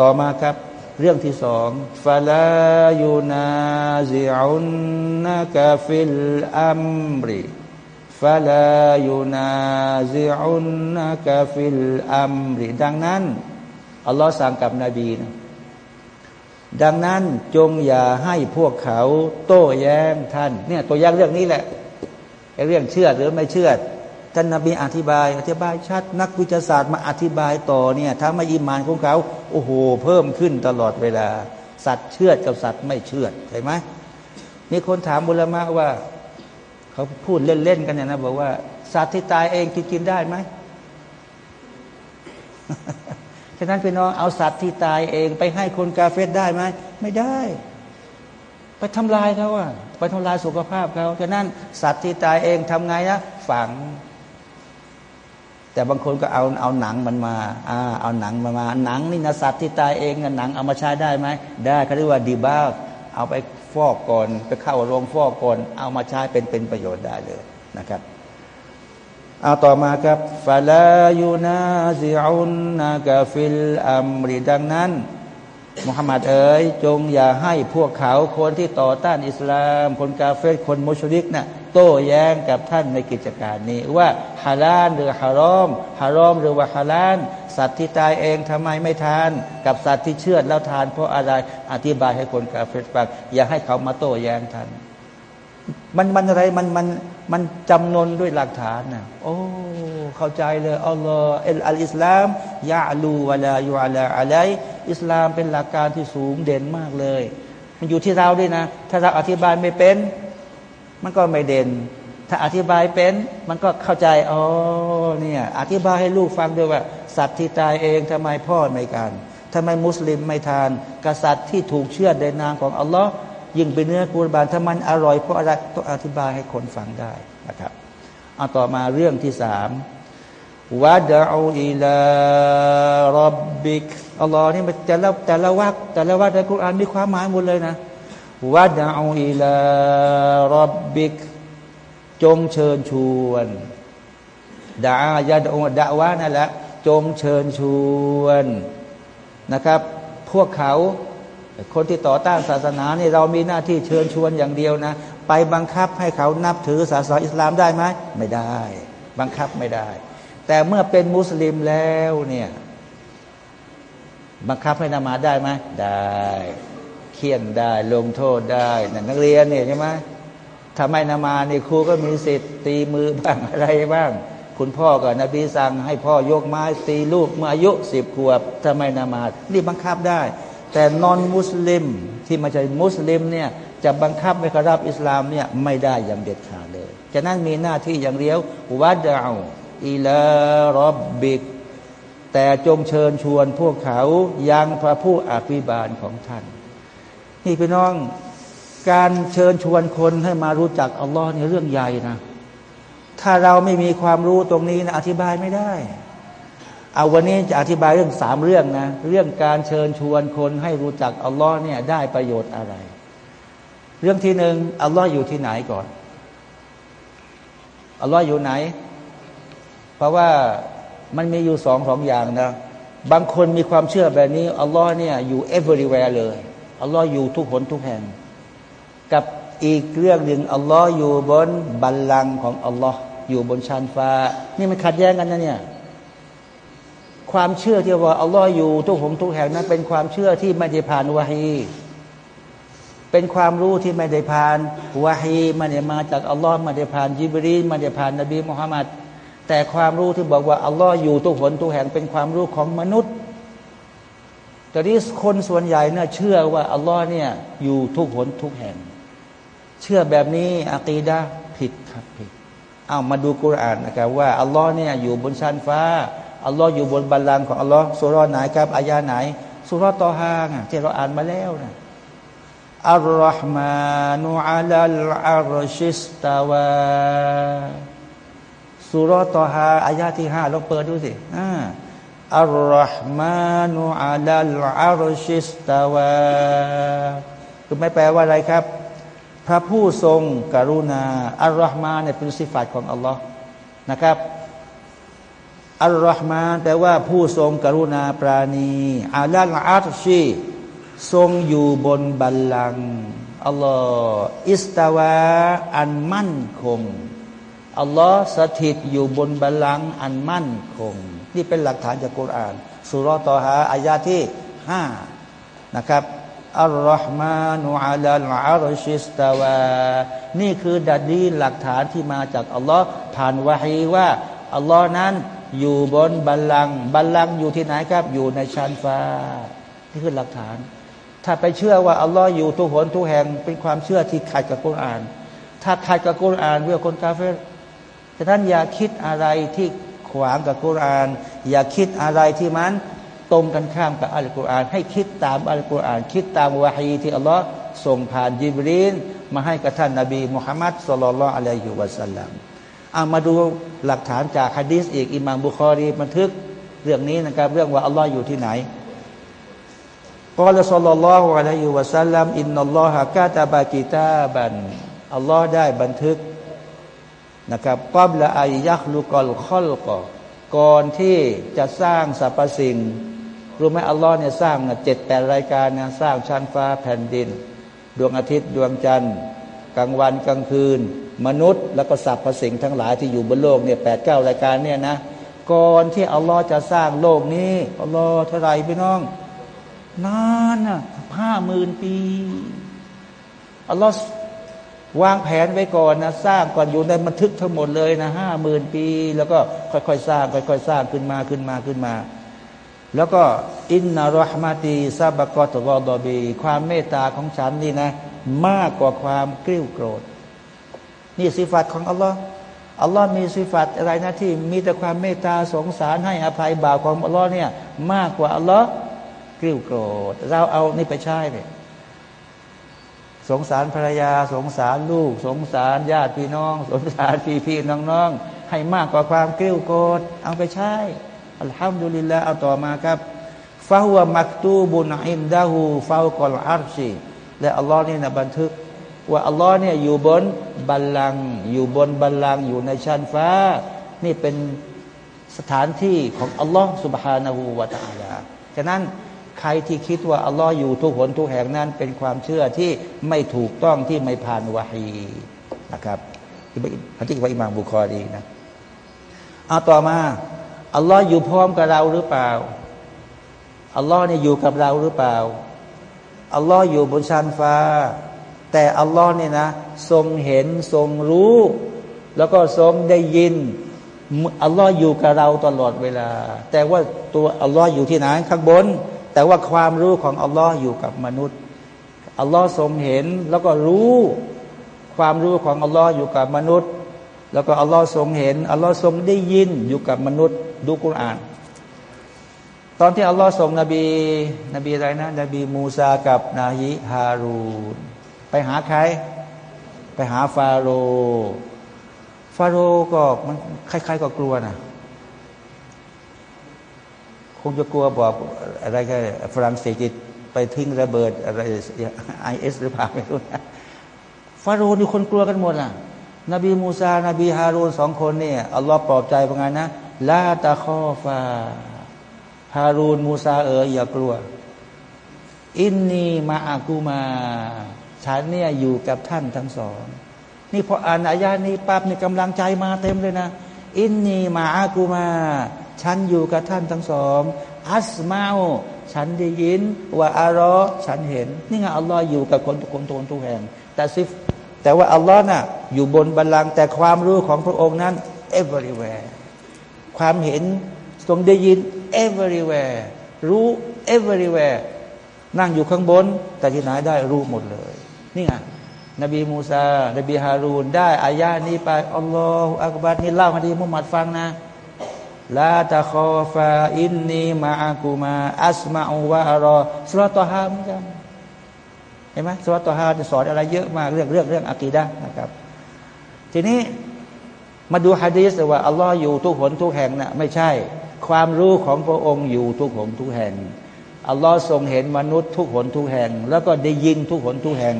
ต่อมาครับเรื่องที่สองفلا ينازعنك في الأمر فلا ينازعنك في الأمرดังนั้นอัลลอฮ์สั่งกับนบีนะดังนั้นจงอย่าให้พวกเขา โต้แย้งท่าน เนี่ยตัวอย่างเรื่องนี้แหละเรื่องเชื่อหรือไม่เชื่อท่านนบีอธิบาย อธิบายชัด นักวิทยาศาสตร์มาอธิบายต่อเนี่ยถ้าไม่อิมานของเขาโอ้โห เพิ่มขึ้นตลอดเวลา สัตว์เชื่อกับสัตว์ไม่เชื่อเห็นไหมมีคนถามบุลมะว่า เขาพูดเล่นๆกันเนี่ยนะบอกว่าสัตว์ที่ตายเองกินกินได้ไหมฉะนั้นพี่น้องเอาสัตว์ที่ตายเองไปให้คนกาเฟสได้ไหมไม่ได้ ไปทำลายเขาอะไปทำลายสุขภาพเขาฉะนั้นสัตว์ที่ตายเองทำไงนะฝัง แต่บางคนก็เอาเอาหนังมันมาอ่าเอาหนังมามา หนังนี่นะสัตว์ที่ตายเองหนังเอามาใช้ได้ไหมได้เขาเรียกว่าดีบ้าเอาไป ฟอกก่อน ไปเข้าโรงฟอกก่อน เอามาใช้เป็นเป็นประโยชน์ได้เลยนะครับเอาต่อมาครับฟาลายูนาซิอุนนากาฟิลอัมริดังนั้นมุฮัมมัดเอ๋ยจงอย่าให้พวกเขาคนที่ต่อต้านอิสลาม คนกาเฟตคนมุชริกนะ่ะโต้แย้งกับท่านในกิจการนี้ ว่าฮาลาลหรือฮารอมฮารอมหรือว่าฮาลาล สัตว์ที่ตายเองทำไมไม่ทาน กับสัตว์ที่เชื่อดแล้วทาน เพราะอะไรอธิบายให้คนกาเฟตฟังอย่าให้เขามาโต้แย้งท่านมันมันอะไรมันมันมันจำนนด้วยหลักฐานนะโอ้เข้าใจเลยอัลลอฮ์อัลอิสลามยาลูวะลายูอะลาอะไลอิสลามเป็นหลักการที่สูงเด่นมากเลย มันอยู่ที่เราด้วยนะ ถ้าเราอธิบายไม่เป็น มันก็ไม่เด่น ถ้าอธิบายเป็น มันก็เข้าใจอ๋อเนี่ยอธิบายให้ลูกฟังด้วยว่า สัตว์ที่ตายเองทำไมพ่อไม่กันทำไมมุสลิมไม่ทาน กษัตริย์ที่ถูกเชื่อในนามของอัลลอฮ์ยิ่งเป็นเนื้อกุรบานถ้ามันอร่อยเพราะอะไรต้องอธิบายให้คนฟังได้นะครับเอาต่อมาเรื่องที่สามวะดะอูอิลารับบิกอัลลอฮ์นี่แต่ละแต่ละวักแต่ละวักในกุรอานมีความหมายหมดเลยนะวะดะอูอิลารับบิกจงเชิญชวนดาญาดอดะวะนั่นแหละ จงเชิญชวนนะครับ พวกเขาคนที่ต่อต้านศาสนาเนี่ยเรามีหน้าที่เชิญชวนอย่างเดียวนะ ไปบังคับให้เขานับถือศาสนาอิสลามได้ไหมไม่ได้ บังคับไม่ได้ แต่เมื่อเป็นมุสลิมแล้วเนี่ยบังคับให้นามาได้ไหมได้เคี่ยนได้ลงโทษได้นักเรียนเนี่ยใช่ไหมทำไมนามานี่ครูก็มีสิทธิ์ตีมือบ้างอะไรบ้าง คุณพ่อกับนบีสั่งให้พ่อยกไม้ตีลูกเมื่ออายุสิบขวบทำไมนามานี่บังคับได้ แต่นอนมุสลิมที่มาจากมุสลิมเนี่ยจะบังคับไม่กรับอิสลามเนี่ยไม่ได้อย่างเด็ดขาดเลยฉะนั้นมีหน้าที่อย่างเดียววัดเอาอิลารอบบิก แต่จงเชิญชวนพวกเขายังพระผู้อภิบาลของท่าน นี่พี่น้องการเชิญชวนคนให้มารู้จักอัลลอฮ์ในเรื่องใหญ่นะ ถ้าเราไม่มีความรู้ตรงนี้นะอธิบายไม่ได้เอาวันนี้จะอธิบายเรื่องสามเรื่องนะ เรื่องการเชิญชวนคนให้รู้จักอัลลอฮ์เนี่ยได้ประโยชน์อะไร เรื่องที่หนึ่งอัลลอฮ์อยู่ที่ไหนก่อนอัลลอฮ์อยู่ไหน เพราะว่ามันมีอยู่สองสองอย่างนะ บางคนมีความเชื่อแบบนี้อัลลอฮ์เนี่ยอยู่ everywhere เลยอัลลอฮ์อยู่ทุกหนทุกแห่ง กับ อีกเรื่องหนึ่งอัลลอฮ์อยู่บนบัลลังก์ของอัลลอฮ์อยู่บนชานฟ้า นี่มันขัดแย้งกันนะเนี่ยความเชื่อที่ว่าอัลลอฮ์อยู่ทุกหงทุกแห่งนั้น เป็นความเชื่อที่ไม่ได้ผ่านวะฮีเป็นความรู้ที่ไม่ได้ผ่านวะฮีไม่ได้มาจากอัลลอฮ์ไม่ได้ผ่านยิบรีไม่ได้ผ่านนบีมุฮัมมัดแต่ความรู้ที่บอกว่าอัลลอฮ์อยู่ทุกหนทุกแห่งเป็นความรู้ของมนุษย์แต่ที่คนส่วนใหญ่เนี่ยเชื่อว่าอัลลอฮ์เนี่ยอยู่ทุกหนทุกแห่ง เชื่อแบบนี้อะกีดะผิดครับผิดเอามาดูกุรานนะครับว่าอัลลอฮ์เนี่ยอยู่บนชั้นฟ้าอัลลอฮ์อยู่บนบัลลังก์ของอัลลอฮ์สุรไหนครับอายาไหนสุรตอฮางที่เราอ่านมาแล้วนะอัลลอฮ์มานุอัลลอัลชิสตาวาสุรตอฮาอายาที่ห้าลองเปิดดูสิอ่าอัลลอฮ์มานุอัลลอัลชิสตาวาคือไม่แปลว่าอะไรครับ พระผู้ทรงกรุณาอัลลอฮ์มาเนี่ยเป็นสิฟัตของอัลลอฮ์นะครับอัลลอฮ์มาแปลว่าผู้ทรงกรุณาปราณีอัลลอฮ์อัลชีทรงอยู่บนบัลลังก์อัลลอฮ์อิสตาวาอันมั่นคงอัลลอฮ์สถิตอยู่บนบัลลังก์อันมั่นคง นี่เป็นหลักฐานจากกุรอานสุรตอฮาอายาที่ห้านะครับ อัลลอฮ์มานุอัลลอารชิสตาวา นี่คือดัดดีหลักฐานที่มาจากอัลลอฮ์ผ่านวะฮีว่าอัลลอฮ์นั้นอยู่บนบัลลังก์บัลลังก์อยู่ที่ไหนครับอยู่ในชั้นฟ้า นี่คือหลักฐาน ถ้าไปเชื่อว่าอัลลอฮ์อยู่ทุกหนทุกแห่งเป็นความเชื่อที่ขัดกับกุรอาน ถ้าขัดกับกุรอานเรื่องคนกาเฟรแต่ท่านอย่าคิดอะไรที่ขวางกับกุรอาน อย่าคิดอะไรที่มัน ตรงกันข้ามกับอัลกุรอานให้คิดตามอัลกุรอาน คิดตามวะฮีที่อัลลอฮ์ส่งผ่านยิบรีนมาให้กับท่านนาบีมุฮัมมัดสุลลัลอะลัยฮิวะสัลลัมเอามาดูหลักฐานจากฮะดีษอีกอิมามบุคอรีบันทึกเรื่องนี้นะครับเรื่องว่าอัลลอฮ์อยู่ที่ไหนกล่าวสุลลัลลอฮุอะลัยฮิวะสัลลัมอินนัลลอฮะกาตาบากิตาบันอัลลอฮ์ได้บันทึกนะครับกับละอายยักลุกอลคอลกก่อนที่จะสร้างสรรพสิ่ง รู้ไหมอัลลอฮ์เนี่ยสร้างเจ็ดแปดรายการนะสร้างชั้นฟ้าแผ่นดิน ดวงอาทิตย์ดวงจันทร์ กลางวันกลางคืน มนุษย์ แล้วก็สรรพสิ่งทั้งหลายที่อยู่บนโลกเนี่ยแปดเก้ารายการเนี่ยนะก่อนที่อัลลอฮ์จะสร้างโลกนี้อัลลอฮ์เท่าไรพี่น้องนานนะห้าหมื่นปีอัลลอฮ์วางแผนไว้ก่อนนะสร้างก่อนอยู่ในบันทึกทั้งหมดเลยนะห้าหมื่นปี แล้วก็ค่อยๆสร้าง ค่อยๆสร้างขึ้นมาขึ้นมาขึ้นมา แล้วก็อินนารหมาตีซาบกอตวอดอบี ความเมตตาของฉันนี่นะ มากกว่าความกริ้วโกรธ นี่สิฟัตของอัลลอฮ์อัลลอฮ์มีสิฟัตอะไรนะที่ มีแต่ความเมตตาสงสารให้อภัยบาปของอัลลอฮ์เนี่ย มากกว่าอัลลอฮ์กริ้วโกรธ เราเอานี่ไปใช้เลยสงสารภรรยา สงสารลูก สงสารญาติพี่น้อง สงสารพี่พี่น้องๆให้มากกว่าความกริ้วโกรธเอาไปใช้ อัลฮัมดุลิลลาเอาต่อมาครับฟาหัวมักตูบุนอินดาหูฟาวกอลอาร์ชีและอัลลอฮ์เนี่ยนะบันทึก ว่าอัลลอฮ์เนี่ยอยู่บนบัลลัง อยู่บนบัลลังอยู่ในชั้นฟ้า นี่เป็นสถานที่ของอัลลอฮ์สุบฮานาหูวาตาลาฉะนั้นใครที่คิดว่าอัลลอฮ์อยู่ทุกหนทุกแห่งนั้น เป็นความเชื่อที่ไม่ถูกต้องที่ไม่ผ่านวาฮีนะครับที่พระที่ว่าอิมามบุคอรีนะเอาต่อมา อัลลอฮ์อยู่พร้อมกับเราหรือเปล่า อัลลอฮ์เนี่ยอยู่กับเราหรือเปล่า อัลลอฮ์อยู่บนชั้นฟ้า แต่อัลลอฮ์เนี่ยนะ ทรงเห็นทรงรู้ แล้วก็ทรงได้ยิน อัลลอฮ์อยู่กับเราตลอดเวลา แต่ว่าตัวอัลลอฮ์อยู่ที่ไหนข้างบน แต่ว่าความรู้ของอัลลอฮ์อยู่กับมนุษย์ อัลลอฮ์ทรงเห็นแล้วก็รู้ ความรู้ของอัลลอฮ์อยู่กับมนุษย์แล้วก็อัลลอฮ์ทรงเห็นอัลลอฮ์ทรงได้ยินอยู่กับมนุษย์ ดูกุรอาน ตอนที่อัลลอฮ์ส่งนบี นบีอะไรนะ นบีมูซากับนาฮิฮารูนไปหาใคร ไปหาฟาโรห์ ฟาโรห์ก็มันใครๆก็กลัวนะคงจะกลัวบอกอะไรกันฝรั่งเศสไปทิ้งระเบิดอะไรไอเอสหรือเปล่าไม่รู้นะฟาโรห์นี่คนกลัวกันหมดล่ะนบีมูซา นบีฮารูนสองคนเนี่ยอัลลอฮ์ปลอบใจว่าไงนะ لا تخافاฮารูนมูซาเอ๋ยอย่ากลัว อินนีมาอากูมา ฉันเนี่ยอยู่กับท่านทั้งสอง นี่พออ่านอายานี้ปั๊บนี่กำลังใจมาเต็มเลยนะ อินนีมาอากูมา ฉันอยู่กับท่านทั้งสองอัสมาอฉันได้ยิน ว่าอารอฉันเห็น นี่ไงอัลลอฮ์อยู่กับคนทุกคนทุกคนทุกแห่ง แต่ซิฟแต่ว่าอัลลอฮ์น่ะอยู่บนบัลลังก์แต่ความรู้ของพระองค์นั้น everywhere ความเห็นทรงได้ยิน everywhere รู้ everywhere นั่งอยู่ข้างบน แต่ที่ไหนได้รู้หมดเลย นี่ไงนบีมูซา นบีฮารูน ได้อายานี้ไป الله أكبرนี่เล่านบีมุฮัมมัดฟังนะลาตะคอฟาอินนีมาอากูมา อัสมาอูวะอารอซูเราะฮ์ตอฮาเหมือนกันเห็นไหมสุลตอฮาจะสอนอะไรเยอะมากเรื่องเรื่องเรื่องอะกีดะนะครับ ทีนี้ มาดูฮะดีษว่าอัลลอฮ์อยู่ทุกหนทุกแห่งนะไม่ใช่ ความรู้ของพระองค์อยู่ทุกหนทุกแห่งอัลลอฮ์ทรงเห็นมนุษย์ทุกหนทุกแห่ง แล้วก็ได้ยินทุกหนทุกแห่ง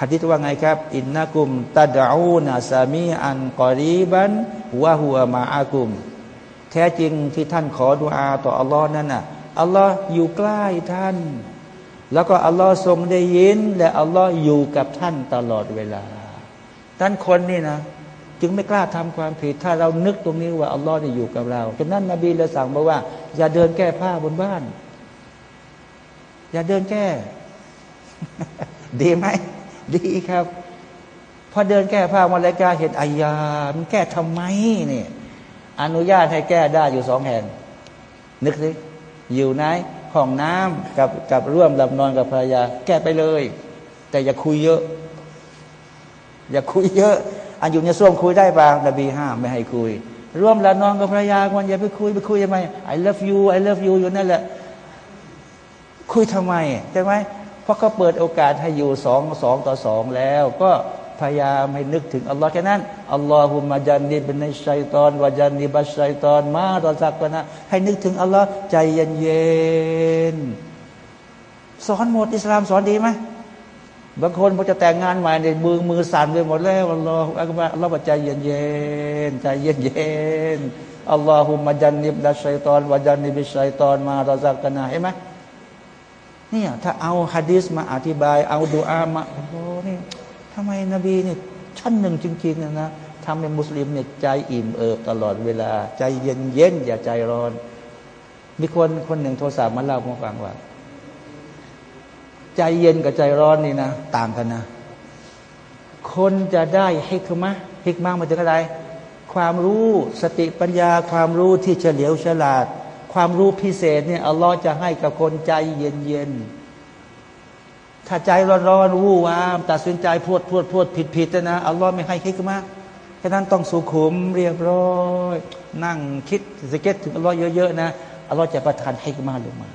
ฮะดีษว่าไงครับ อินนักุมตาดาอูนาซามีอันกอรีบันวะฮัวมาอากุม แท้จริงที่ท่านขอดุอาต่ออัลลอฮ์นั่นน่ะอัลลอฮ์อยู่ใกล้ท่าน แล้วก็อัลลอฮ์ทรงได้ยิน และอัลลอฮ์อยู่กับท่านตลอดเวลาท่านคนนี่นะ จึงไม่กล้าทำความผิด ถ้าเรานึกตรงนี้ว่าอัลลอฮ์ได้อยู่กับเราฉะนั้นนบีเลยสั่งบอกว่า อย่าเดินแก้ผ้าบนบ้าน อย่าเดินแก้ ดีไหมดีครับพอเดินแก้ผ้ามาเลกาเห็นอายามันแก้ทำไมเนี่ยอนุญาตให้แก้ได้อยู่สองแห่ง นึกสิอยู่ไหนห้องน้ำกับกับร่วมหลับนอนกับภรรยา แก้ไปเลย แต่อย่าคุยเยอะ อย่าคุยเยอะ อันอยู่ในส้วมคุยได้บางนบีห้ามไม่ให้คุย ร่วมลับนอนกับภรรยาวันอย่าไปคุยไปคุยทำไม I love you I love you อยู่นั่นแหละ คุยทำไมใช่ไหมเพราะเขาเปิดโอกาสให้อยู่สองสองต่อสองแล้ว ก็พยายามให้นึกถึงอัลลอฮ์แค่นั้นอัลลอฮุมะจันนิบในชัยตอนวาจันนิบัชชัยตอนมาตอสักกนนะให้นึกถึงอัลลอฮ์ใจเย็นเย็นสอนหมดอิสลามสอนดีไหม บางคนพอจะแต่งงานใหม่ในมือมือสั่นไปหมดแล้วอัลลอฮ์อัลลอฮ์อัลลอฮ์ใจเย็นเย็นใจเย็นเย็นอัลลอฮุมะจันนิบนัชัยตอนวาจันนิบิชัยตอนมาตอสักกนนะเห็นไหมเนี่ยถ้าเอาฮะดีษมาอธิบาย เอาดูอามาโอ้โหนี่ทำไมนบีเนี่ยชั้นหนึ่งจริงๆนะนะทำให้มุสลิมเนี่ยใจอิ่มเอิบตลอดเวลา ใจเย็นเย็นอย่าใจร้อน มีคนคนหนึ่งโทรศัพท์มาเล่าให้ฟังว่า ใจเย็นกับใจร้อนนี่นะ ต่างกันนะ คนจะได้ฮิกมะฮิกมะมาถึงอะไร ความรู้สติปัญญาความรู้ที่เฉลียวฉลาด ความรู้พิเศษเนี่ยอัลลอฮ์จะให้กับคนใจเย็นเย็นถ้าใจร้อนๆวู่วามตัดสินใจพูดพูดพูดผิดผิดนะอัลลอฮ์ไม่ให้คิดมาฉะนั้นต้องสุขุมเรียบร้อย นั่งคิดสเก็ตถึงอัลลอฮ์เยอะๆนะอัลลอฮ์จะประทานให้มาลงมา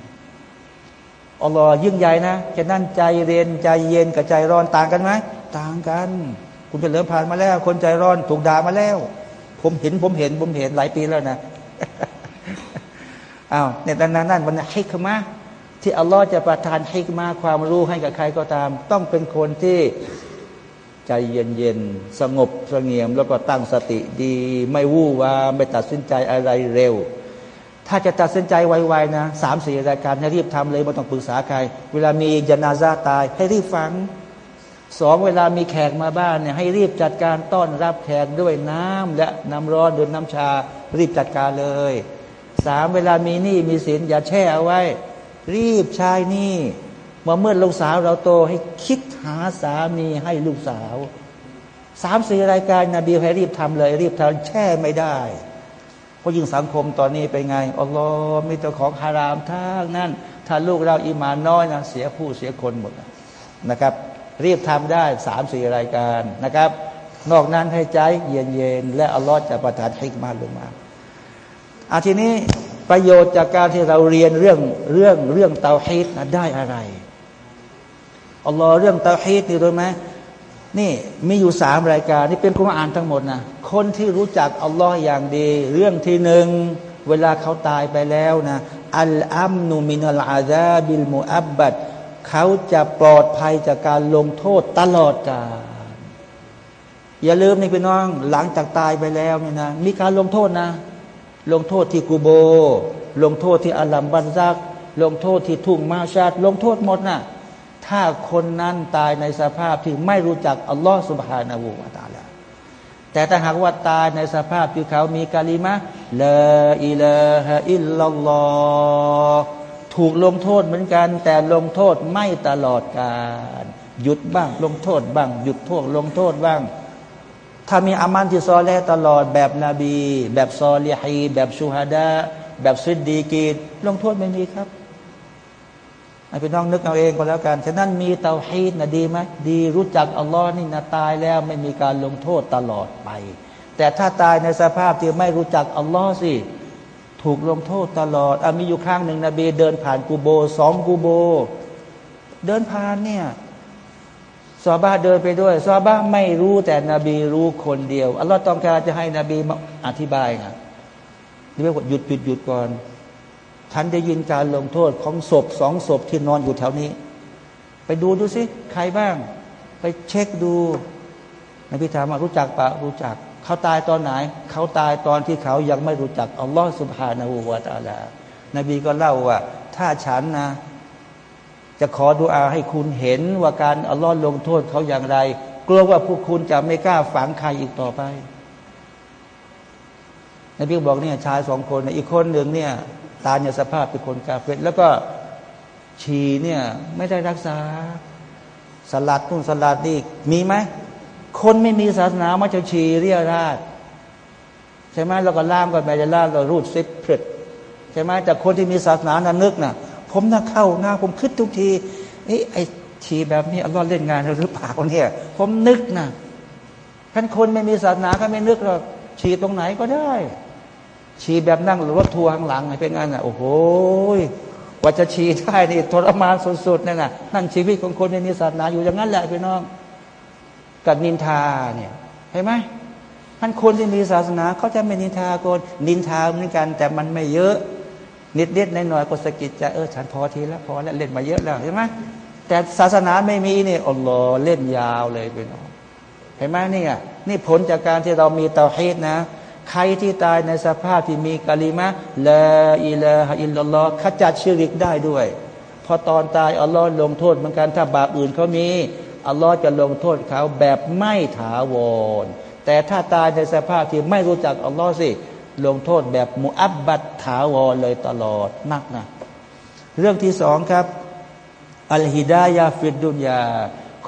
อัลลอฮ์ยิ่งใหญ่นะฉะนั้นใจเรียนใจเย็นกับใจร้อนต่างกันไหมต่างกัน คุณเฉลิมผ่านมาแล้ว คนใจร้อนถูกด่ามาแล้ว ผมเห็นผมเห็นผมเห็นหลายปีแล้วนะอ้าวในตอนนั้นนั่นมันให้ขมาที่อัลลอฮ์จะประทานให้มาความรู้ให้กับใครก็ตาม ต้องเป็นคนที่ใจเย็นๆสงบสงเงียม แล้วก็ตั้งสติดี ไม่วู่วาไม่ตัดสินใจอะไรเร็ว ถ้าจะตัดสินใจไวๆนะสามสี่รายการให้รีบทำเลยไม่ต้องปรึกษาใคร เวลามีจนาซาตาย ให้รีบฟังสองเวลามีแขกมาบ้านเนี่ยให้รีบจัดการต้อนรับแขกด้วยน้ำและน้ำร้อนด้วยน้ำชา รีบจัดการเลยสามเวลามีหนี้มีสินอย่าแช่เอาไว้ รีบชายนี่มาเมื่อลูกสาวเราโตให้คิดหาสามีให้ลูกสาวสามสี่รายการนาบีให้รีบทำเลย รีบทำแช่ไม่ได้ เพราะยิ่งสังคมตอนนี้เป็นไงอัลลอฮ์มีแต่ของฮารามทั้งนั้น ถ้าลูกเราอิมานน้อยนะเสียผู้เสียคนหมดนะครับ รีบทำได้สามสี่รายการนะครับ นอกนั้นให้ใจเย็นๆและอัลลอฮ์จะประทานฮิกมาลงมาอาทีนี้ประโยชน์จากการที่เราเรียนเรื่องเรื่องเรื่องเตาฮีดนะได้อะไรอัลลอฮ์เรื่องเตาฮีดนี่รู้ไหม นี่มีอยู่สามรายการนี่เป็นคุรอานทั้งหมดนะคนที่รู้จักอัลลอฮ์อย่างดี เรื่องที่หนึ่งเวลาเขาตายไปแล้วนะอัลอัมนุมินัลอาซาบิลมุอับบัดเขาจะปลอดภัยจากการลงโทษตลอดกาลอย่าลืมนี่พี่น้องหลังจากตายไปแล้วเนี่ยนะมีการลงโทษนะ ลงโทษที่กูโบ ลงโทษที่อัลลัมบันซัก ลงโทษที่ทุ่งมาชาดลงโทษหมดนะ ถ้าคนนั้นตายในสภาพที่ไม่รู้จักอัลลอฮฺสุบฮานาบูวาตาลาแต่ถ้าหากว่าตายในสภาพที่เขามีกาลิมะลาอิลาฮะอิลลัลลอฮถูกลงโทษเหมือนกัน แต่ลงโทษไม่ตลอดกาลหยุดบ้างลงโทษบ้าง หยุดโทษลงโทษบ้าง ถ้ามีอามันที่ซอแลตลอดแบบนบี แบบซอลีฮีแบบชูฮาดาแบบซิดดีกีดลงโทษไม่มีครับ พี่น้องนึกเอาเองก็แล้วกัน ฉะนั้นมีเตาฮีดนะดีไหมดีรู้จักอัลลอฮ์นี่นะตายแล้วไม่มีการลงโทษตลอดไป แต่ถ้าตายในสภาพที่ไม่รู้จักอัลลอฮ์สิถูกลงโทษตลอดอมีอยู่ครั้งหนึ่งนบีเดินผ่านกูโบสองกูโบ เดินผ่านเนี่ยซอบ้าเดินไปด้วยซอบ้าไม่รู้แต่นบีรู้คนเดียวอัลลอฮ์ต้องการจะให้นบีมาอธิบายไงนี่ว่าหยุดหยุดหยุดก่อน ฉันได้ยินการลงโทษของศพสองศพที่นอนอยู่แถวนี้ ไปดูดูสิใครบ้าง ไปเช็คดูนบีถามารู้จักปะรู้จัก เขาตายตอนไหน เขาตายตอนที่เขายังไม่รู้จักอัลลอฮฺสุบฮานาหูวาตาลานบีก็เล่าว่า ถ้าฉันนะจะขอดุอาให้คุณเห็นว่าการอัลลอฮ์ลงโทษเขาอย่างไร กลัวว่าพวกคุณจะไม่กล้าฝังใครอีกต่อไปนบีบอกเนี่ยชายสองคน อีกคนหนึ่งเนี่ย ตายในสภาพเป็นคนกาเฟตแล้วก็ชีเนี่ยไม่ได้รักษา สลัดนุ่นสลัดนี่มีไหมคนไม่มีศาสนามาจะชีเรียราดใช่ไหมเราก็ล่ามกันไปจะล่ามเรารูดซิปพริดใช่ไหมจากคนที่มีศาสนานะนึกนะผมน่าเข้าหน้าผมคิดทุกทีไอ้ชีแบบนี้อัลลอฮ์เล่นงานหรือเปล่าเนี่ย ผมนึกนะท่านคนไม่มีศาสนาก็ไม่นึกหรอกชีตรงไหนก็ได้ ชีแบบนั่งรถทัวร์ข้างหลังเป็นไงน่ะโอ้โหว่าจะชีได้นี่ทรมานสุดๆนั่นน่ะนั่นชีวิตของคนในนิสาสนาอยู่อย่างนั้นแหละพี่น้องกับนินทาเนี่ยเห็นไหมท่านคนที่มีศาสนาเขาจะไม่นินทาคนนินทาเหมือนกัน แต่มันไม่เยอะ นิดเด็ดในหน่อยก็สะกิดจะเออฉันพอทีแล้วพอแล้วเล่นมาเยอะแล้วเห็นไหมแต่ศาสนาไม่มีเนี่ยอัลลอฮ์เล่นยาวเลยพี่น้องเห็นไหมนี่อะนี่ผลจากการที่เรามีเตาฮีดนะ ใครที่ตายในสภาพที่มีกาลิมะلا إله إلا اللهขจัดชิริกได้ด้วย พอตอนตายอัลลอฮ์ลงโทษเหมือนกันถ้าบาปอื่นเขามีอัลลอฮ์จะลงโทษเขาแบบไม่ถาวร แต่ถ้าตายในสภาพที่ไม่รู้จักอัลลอฮ์สิ ลงโทษแบบมุอับบัตถาวรเลยตลอดนักนะเรื่องที่สองครับ อัลฮิดายาฟิดดุนยา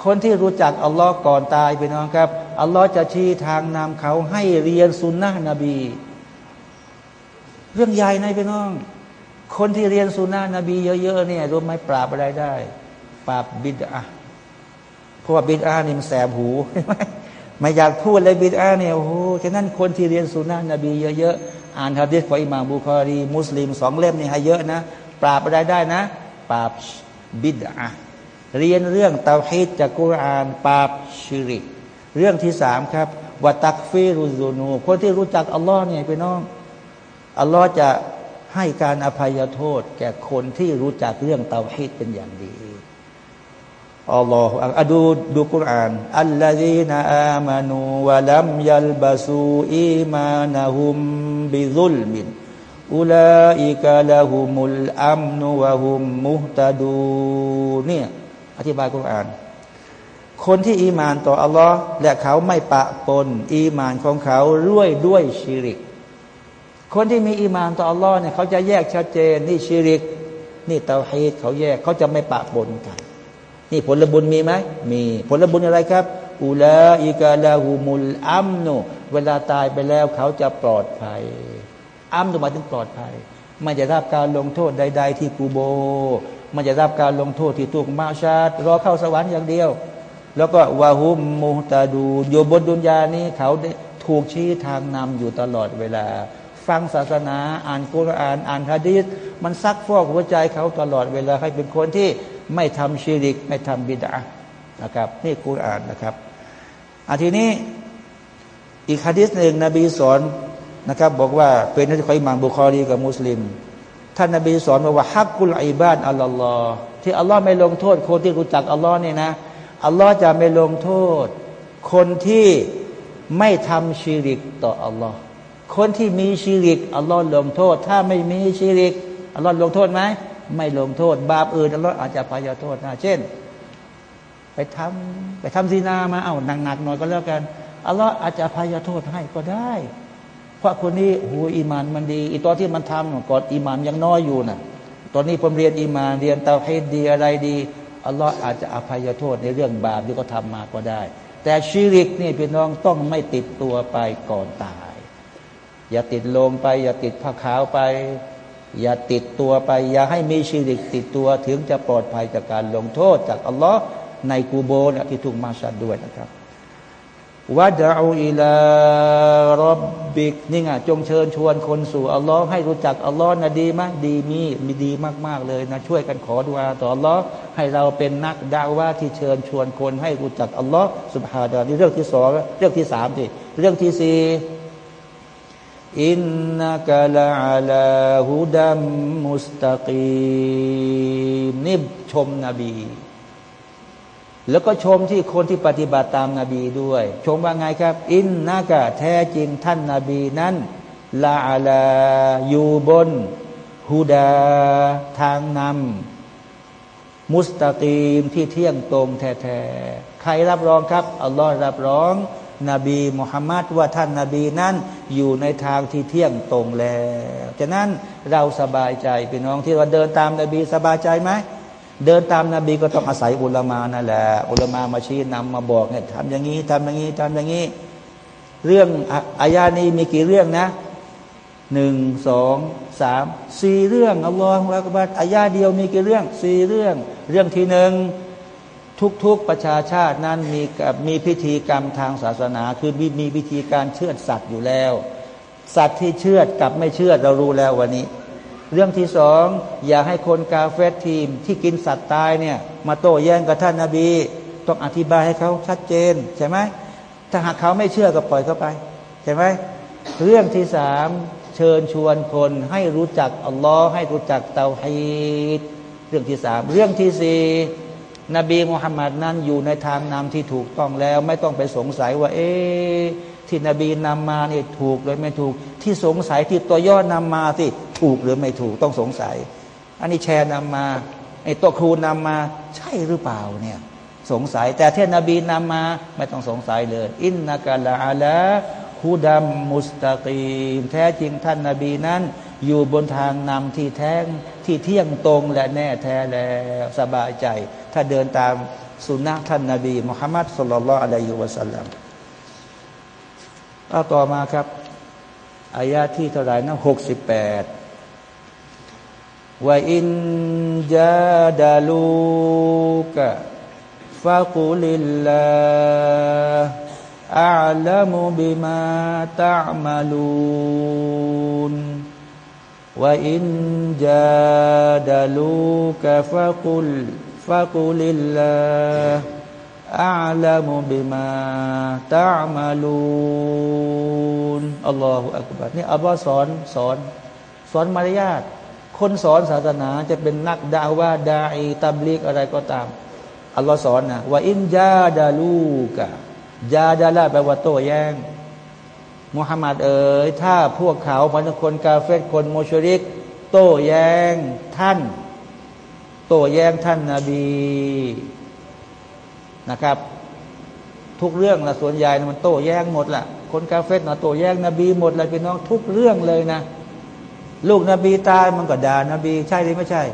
คนที่รู้จักอัลลอฮ์ก่อนตายไปน้องครับ อัลลอฮ์จะชี้ทางนำเขาให้เรียนสุนนะนบี เรื่องใหญ่ในพี่น้อง คนที่เรียนสุนนะนบีเยอะๆเนี่ยรู้ไหมปราบอะไรได้ ปราบบิดอะเพราะว่าบิดอานี่มันแสบหูไม่อยากพูดเลยบิดอาเนี่ยโอ้โหฉะนั้นคนที่เรียนสุนนะนบีเยอะๆอ่านฮะดิษของอิหม่ามบุคอรี มุสลิมสองเล่มนี่ให้เยอะนะ ปราบอะไรได้นะ ปราบบิดอะเรียนเรื่องเตาฮีดจากกุรอานปาบชิริก เรื่องที่สามครับวัตักฟีรุซูนู คนที่รู้จักอัลลอฮ์เนี่ยไปน้องอัลลอฮ์จะให้การอภัยโทษ แก่คนที่รู้จักเรื่องเตาฮีดเป็นอย่างดีอัลลอฮ์อะดูดูกุรอานอัลลอฮีนาอามานูวะลัมยัลบาซูอีมานะฮุมบิซุลมินอุลาอิกะละฮุมุลอัมนุวะฮุมมุฮตะดูเนี่ยอธิบายกุรอาน คนที่อีมานต่ออัลลอฮ์และเขาไม่ปะปนอีมานของเขาร่วยด้วยชิริก คนที่มีอีมานต่ออัลลอฮ์เนี่ยเขาจะแยกชัดเจน นี่ชิริก นี่เตาฮีดเขาแยกเขาจะไม่ปะปนกัน นี่ผลบุญมีไหมมีผลบุญอะไรครับอุลาอิกาลาหูมุลอัมโนเวลาตายไปแล้วเขาจะปลอดภัย อัมโนมาถึงปลอดภัย ไม่จะรับการลงโทษใด ๆ ที่กูโบ มันจะรับการลงโทษที่ถูกมาชาตรอเข้าสวรรค์อย่างเดียว แล้วก็วาหุมมูตาดูโยบนดุนยานี้เขาถูกชี้ทางนำอยู่ตลอดเวลา ฟังศาสนา อ่านกุรอาน อ่านฮะดีษมันซักฟอกหัวใจเขาตลอดเวลาให้เป็นคนที่ไม่ทำชีริก ไม่ทำบิดานะครับ นี่กุรอานนะครับอาทีนี้อีกฮะดีษหนึ่งนบีสอนนะครับ บอกว่าเป็นที่คอยมังบุคอรีกับมุสลิมท่านนบีสอนว่าฮักกุลอิบานอัลลอฮ์ที่อัลลอฮ์ไม่ลงโทษคนที่รู้จักอัลลอฮ์เนี่ยนะ อัลลอฮ์จะไม่ลงโทษ คนที่ไม่ทำชีริกต่ออัลลอฮ์คนที่มีชีริกอัลลอฮ์ลงโทษ ถ้าไม่มีชีริกอัลลอฮ์ลงโทษไหมไม่ลงโทษ บาปอื่นอัลลอฮ์อาจจะพยาโทษนะเช่น ไปทำไปทำซีนามาเอาหนักๆหน่อยก็แล้วกันอัลลอฮ์อาจจะพยาโทษให้ก็ได้ เพราะคนนี้โอ้อีมานมันดีอีตอนที่มันทำก่อนอีมานยังน้อยอยู่นะ่ะตอนนี้ผมเรียนอีมานเรียนเตาให้ดีอะไรดี อัลลอฮ์อาจจะอภัยโทษในเรื่องบาปที่เขาทำมาก็ได้ แต่ชีริกนี่พี่น้องต้องไม่ติดตัวไปก่อนตาย อย่าติดลงไป อย่าติดผ้าขาวไป อย่าติดตัวไป อย่าให้มีชีริกติดตัวถึงจะปลอดภัยจากการลงโทษจากอัลลอฮ์ในกูโบนที่ถูกมาชัดด้วยนะครับ วะดะอูอิลารบบิกนี่ไงจงเชิญชวนคนสู่อัลลอฮ์ให้รู้จักอัลลอฮ์นะดีมากดีมีมีดีมาก ๆ เลยนะช่วยกันขอดุอาต่ออัลลอฮ์ให้เราเป็นนักดาว่าที่เชิญชวนคนให้รู้จักอัลลอฮ์สุบฮาดานี่เรื่องที่สองเรื่องที่สามสิเรื่องที่สี่อินนักลาอัลาฮุดัมมุสตะกีมนี่ชมนบี แล้วก็ชมที่คนที่ปฏิบัติตามนาบีด้วย ชมว่าไงครับ อินนากะแท้จริงท่านนาบีนั้นลาอาลาอยู่บนฮูดาทางนำมุสตากีมที่เที่ยงตรงแท้ๆใครรับรองครับอัลลอฮ์รับรอง นบีมุฮัมมัดว่าท่านนาบีนั้นอยู่ในทางที่เที่ยงตรงแล้วฉะนั้นเราสบายใจพี่น้องที่เราเดินตามนาบีสบายใจไหม เดินตามนาบีก็ต้องอาศัยอุลามานั่นแหละอุลามามาชี้นำมาบอกเนี่ยทำอย่างนี้ทำอย่างนี้ทำอย่างนี้ เรื่องอายานี้มีกี่เรื่องนะหนึ่งสองสามสี่เรื่องอัลลอฮฺละกบัดอายาเดียวมีกี่เรื่องสี่เรื่อง เรื่องที่หนึ่งทุกๆประชาชาตินั้นมีมีพิธีกรรมทางศาสนา คือมีมีพิธีการเชื่อสัตว์อยู่แล้ว สัตว์ที่เชื่อกับไม่เชื่อเรารู้แล้ววันนี้ เรื่องที่สองอย่าให้คนกาเฟตทีม ที่กินสัตว์ตายเนี่ย มาโต้แย้งกับท่านนาบี ต้องอธิบายให้เขาชัดเจนใช่ไหมถ้าหากเขาไม่เชื่อก็ปล่อยเขาไปใช่ไหมเรื่องที่สามเชิญชวนคนให้รู้จักอัลลอฮ์ให้รู้จักเตาฮีดเรื่องที่สามเรื่องที่สี่นบีมุฮัมมัดนั้นอยู่ในทางนำที่ถูกต้องแล้ว ไม่ต้องไปสงสัยว่า เอ๊ที่นบีนำมาเนี่ยถูกหรือไม่ถูก ที่สงสัยที่ตัวย่อนำมาสิถูกหรือไม่ถูกต้องสงสัย อันนี้แชร์นำมาไอ้ตัวครูนำมาใช่หรือเปล่าเนี่ยสงสัย แต่ที่นบีนำมาไม่ต้องสงสัยเลย อินนากาลาอาลาฮูดัมมุสตะกีมแท้จริงท่านนาบีนั้น อยู่บนทางนำที่แท้งที่เที่ยงตรงและแน่แท้แล้วสบายใจ ถ้าเดินตามสุนนะท่านนาบีมุฮัมมัดสุลลัลอะลัยฮิวะสัลลัมเอาต่อมาครับอายาที่เท่าไหร่นะหกสิบแปด ว่าอินจาดาลูกะฟะกุลิลลาอัลมุบิมาตะมาลูนว่าอินจาดาลูกะฟะกุลฟะกุลิลลาอัลมุบิมาตะมาลูนอัลลอฮฺอักบัรนี่อัลลอฮ์สอนสอน สอนมารยาท คนสอนศาสนาจะเป็นนักดาว่าดาอีตับลิกอะไรก็ตามอัลลอฮ์สอนนะว่าอินจาดาลูกะจาดาลาแปลว่าโต้แย้งมุฮัมมัดเอ๋ยถ้าพวกเขาพันคนกาเฟตคนโมชริก โต้แย้งท่าน โต้แย้งท่านนบีนะครับ ทุกเรื่องละส่วนใหญ่มันโต้แย้งหมดละคนกาเฟรนะโต้แย้งนบีหมดเลยพี่น้องทุกเรื่องเลยนะ ลูกนบีตายมันก็ด่านบี ใช่หรือไม่ใช่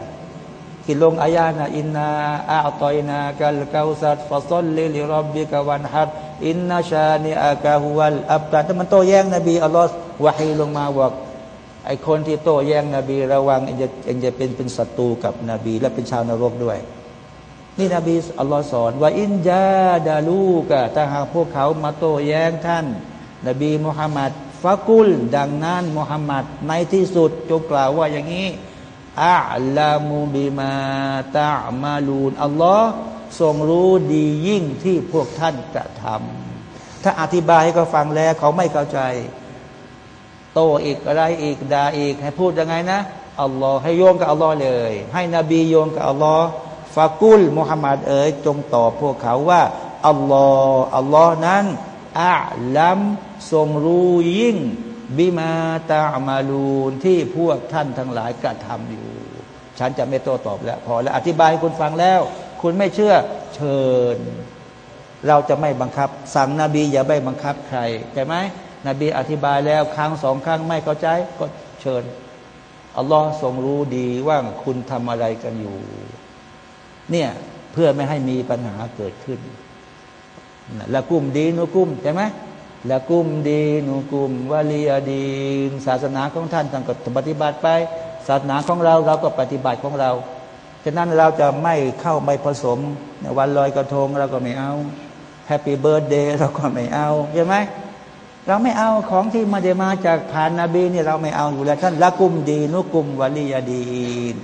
ที่ลงอายานะإنا أعطيناك الكوثر فصل لربك وانحر إن شانئك هو الأبترแต่มันโต้แย้งนบีอัลลอฮ์วะฮีลงมาบอกไอคนที่โต้แย้งนบีระวังเองจะเองจะเป็นเป็นศัตรูกับนบี และเป็นชาวนรกด้วย นี่นบีอัลลอฮ์สอนว่าอินจาดาลูกะถ้าหากพวกเขามาโต้แย้งท่าน นบีมุฮัมมัด ฟะกุล ดังนั้นมุฮัมมัดในที่สุดจงกล่าวว่าอย่างนี้อัลามูบิมาตามาลูนอัลลอฮ์ทรงรู้ดียิ่งที่พวกท่านกระทำถ้าอธิบายให้เขาฟังแล้วเขาไม่เข้าใจ โตอีกอะไรอีกดาอีก ให้พูดยังไงนะอัลลอฮ์ให้โยงกับอัลลอฮ์เลย ให้นบีโยงกับอัลลอฮ์ฟากุลมุฮัมมัดเอ๋ยจงตอบพวกเขาว่าอัลลอฮ์อัลลอฮ์นั้น อัลัมทรงรู้ยิ่ง บิมาตามาลูนที่พวกท่านทั้งหลายกระทำอยู่ ฉันจะไม่โต้ตอบแล้ว พอแล้วอธิบายให้คุณฟังแล้ว คุณไม่เชื่อเชิญ เราจะไม่บังคับ สั่งนบีอย่าไปบังคับใครใช่ไหมนบีอธิบายแล้วครั้งสองครั้งไม่เข้าใจก็เชิญอัลลอฮ์ทรงรู้ดีว่าคุณทำอะไรกันอยู่ เนี่ยเพื่อไม่ให้มีปัญหาเกิดขึ้น ละกุมดีนุกุมใช่ไหมละกุมดีนุกุมวาลีอดีนศาสนาของท่านท่านก็ปฏิบัติไป ศาสนาของเราเราก็ปฏิบัติของเราฉะนั้นเราจะไม่เข้าไม่ผสมวันลอยกระทงเราก็ไม่เอา Happy Birthday เราก็ไม่เอาใช่ไหมเราไม่เอาของที่ไม่ได้มาจากผ่านนบีเนี่ยเราไม่เอาอยู่แล้วท่านلكم دينكم ولي دين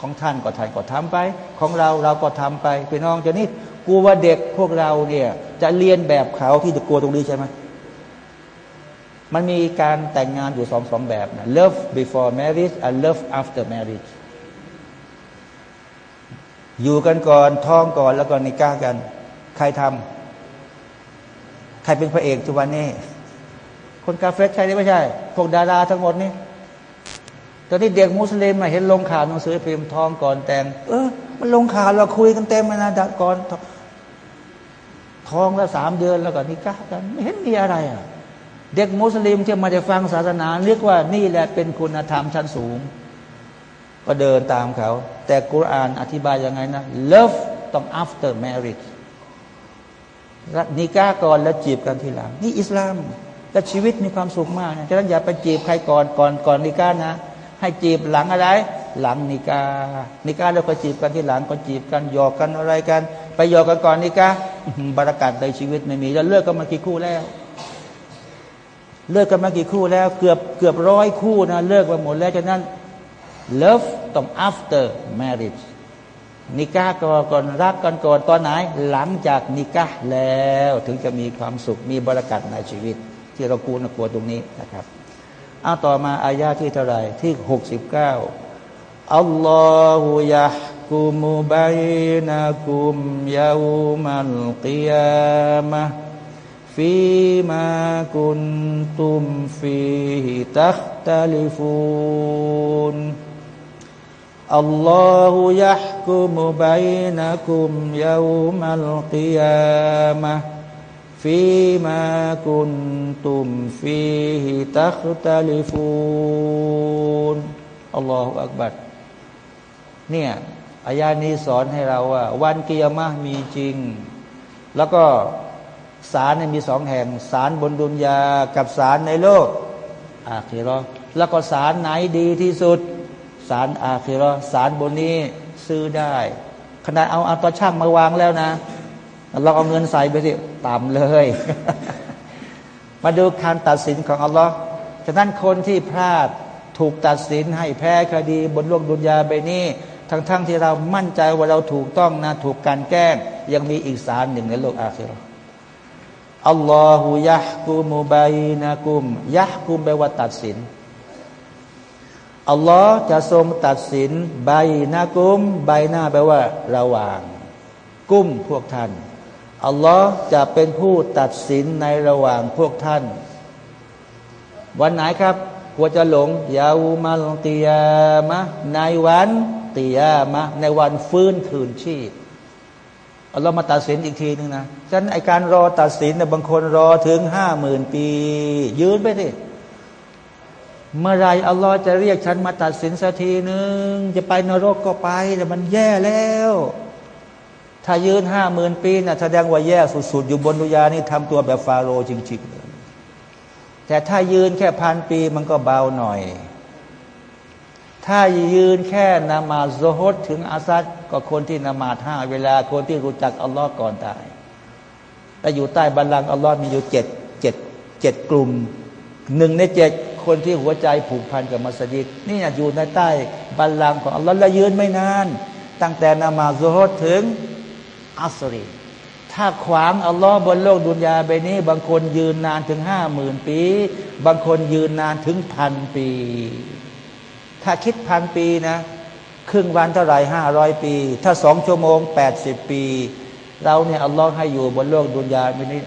ของท่านก็ท่านก็ทำไป ของเราเราก็ทำไปพี่น้องจะนี่ กลัวว่าเด็กพวกเราเนี่ยจะเลียนแบบเขาที่จะกลัวตรงนี้ใช่ไหมมันมีการแต่งงานอยู่สองสองแบบนะ love before marriage and love after marriage อยู่กันก่อนท้องก่อนแล้วก็นิก้ากัน ใครทำใครเป็นพระเอกทุกวันนี้ คนกาเฟสใช่หรือไม่ใช่ พวกดาราทั้งหมดนี่ตอนนี้เด็กมุสลิมมาเห็นลงข่าวหนังสือพิมพ์ท้องก่อนแต่ง เออ มันลงข่าวเราคุยกันเต็มมานะก่อน ท้องแล้วสามเดือนแล้วก็นิก้ากันไม่เห็นมีอะไรอะ เด็กมุสลิมที่มาจะฟังศาสนาเรียกว่านี่แหละเป็นคุณธรรมชั้นสูง ก็เดินตามเขา แต่กุรานอธิบายยังไงนะ love ต้อง after marriage นิก้าก่อนแล้วจีบกันทีหลัง นี่อิสลามและชีวิตมีความสุขมากนะฉะนั้นอย่าไปจีบใครก่อนก่อนก่อนนิก้านะ ให้จีบหลังอะไร หลังนิกานิกาแล้วก็จีบกันที่หลังก็จีบกันหยอกกันอะไรกัน ไปหยอกกันก่อนนิกาบรรยากาศในชีวิตไม่มีแล้วเลิกกันมากี่คู่แล้ว เลิกกันมากี่คู่แล้ว เกือบเกือบร้อยคู่นะเลิกไปหมดแล้วฉะนั้น love ต้อง after marriage นิก้าก่อนก่อนรักกันก่อนตอนไหน หลังจากนิก้าแล้วถึงจะมีความสุขมีบรรยากาศในชีวิต ที่เรากูนะกลัวตรงนี้นะครับเอาต่อมาอายาที่เท่าไรที่หกสิบเก้าอัลลอฮฺยะ กุมุบัยนะกุมยาอุมัลกิยามะฟีมากุนตุมฟีตัคตัลิฟูนอัลลอฮฺยะกุมุบัยนะกุมยาอุมัลกิยามะฟีมากุนตุมฟีฮิตัคตัลิฟูนอัลลอฮฺอักบัดเนี่ย อายานี้สอนให้เราว่า วันกิยามะมีจริง แล้วก็สารมีสองแห่ง สารบนดุนยากับสารในโลก อาคิรอแล้วก็สารไหนดีที่สุด สารอาคิรอสารบนนี้ซื้อได้ ขนาดเอาเอาตัวช่างมาวางแล้วนะเราเอาเงินใส่ไปสิต่ำเลย มาดูการตัดสินของอัลลอฮ์ฉะนั้นคนที่พลาดถูกตัดสินให้แพ้คดีบนโลกดุนยาไปนี้ ทั้งๆทที่เรามั่นใจว่าเราถูกต้องนะถูกการแกล้ง ยังมีอีกสารหนึ่งในโลกอาคิรออัลลอฮฺยะกุมุบัยนะกุมยะกุมแปลว่าตัดสินอัลลอฮ์จะทรงตัดสินใบนากุมใบหน้าแปลว่า ระหว่าง กุ้มพวกท่านอัลลอฮ์จะเป็นผู้ตัดสินในระหว่างพวกท่าน วันไหนครับกลัวจะหลงยาวมาลงตียามะในวัน ตียามะในวันฟื้นคืนชีพอัลลอฮ์มาตัดสินอีกทีนึงนะฉะนั้นไอการรอตัดสินเนี่ยบางคนรอถึงห้าหมื่นปี ยืนไปสิเมื่อไรอัลลอฮ์จะเรียกฉันมาตัดสินสักทีหนึ่งจะไปนรกก็ไปแต่มันแย่แล้ว ถ้ายืนห้าหมื่นปีนะ่ะแสดงว่าแย่สุดๆ อยู่บนดุยานี่ทำตัวแบบฟาโรห์จริงๆเลยแต่ถ้ายืนแค่พันปีมันก็เบาหน่อย ถ้ายืนแค่นามาโซฮดถึงอาซัดก็คนที่นามาห้าเวลาคนที่รู้จักอัลลอฮ์ก่อนตาย แต่อยู่ใต้บัลลังก์อัลลอฮ์มีอยู่เจ็ดเจ็ดเจ็ดกลุ่มหนึ่งในเจ็ดคนที่หัวใจผูกพันกับมัสยิดนี่อยู่ในใต้บัลลังก์ของอัลลอฮ์และยืนไม่นาน ตั้งแต่นามาโซฮดถึงอัสรีถ้าขวางอัลลอฮ์บนโลกดุนยาใบนี้ บางคนยืนนานถึงห้าหมื่นปี บางคนยืนนานถึงพันปี ถ้าคิดพันปีนะ ครึ่งวันเท่าไหร่ห้าร้อยปี ถ้าสองชั่วโมงแปดสิบปี เราเนี่ยอัลลอฮ์ให้อยู่บนโลกดุนยาใบนี้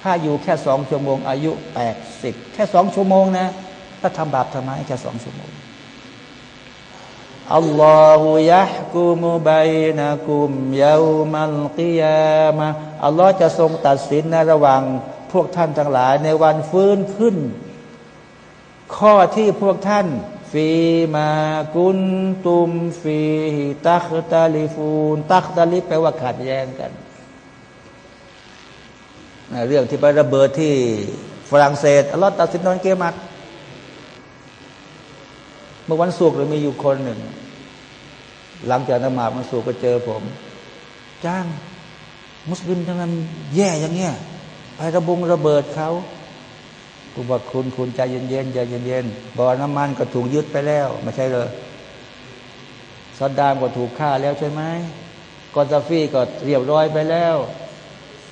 ถ้าอยู่แค่สองชั่วโมง อายุแปดสิบแค่สองชั่วโมงนะถ้าทำบาปทำไมแค่สองชั่วโมงอัลลอฮฺยะกุมบัยนะกุมยามัลกิยามะอัลลอฮ์จะทรงตัดสินในระหว่างพวกท่านทั้งหลายในวันฟื้นขึ้น ข้อที่พวกท่าน ฟีมากุนตุมฟีตักตาลิฟูนตักตาลิแปลว่าขัดแย้งกันเรื่องที่ไประเบิดที่ฝรั่งเศสอัลลอฮ์ตัดสินนอนเกมัดเมื่อวันศุกร์เลยมีอยู่คนหนึ่ง หลังจากนมาวันศุกร์ก็เจอผม จ้าง มุสลิมทำไมแย่อย่างเงี้ยไประบงระเบิดเขา กูบอกคุณคุณใจเย็นๆใจเย็นๆบ่อน้ำมันก็ถูกยึดไปแล้ว ไม่ใช่เลยซอดดามก็ถูกฆ่าแล้วใช่ไหมกอนซาฟีก็เรียบร้อยไปแล้ว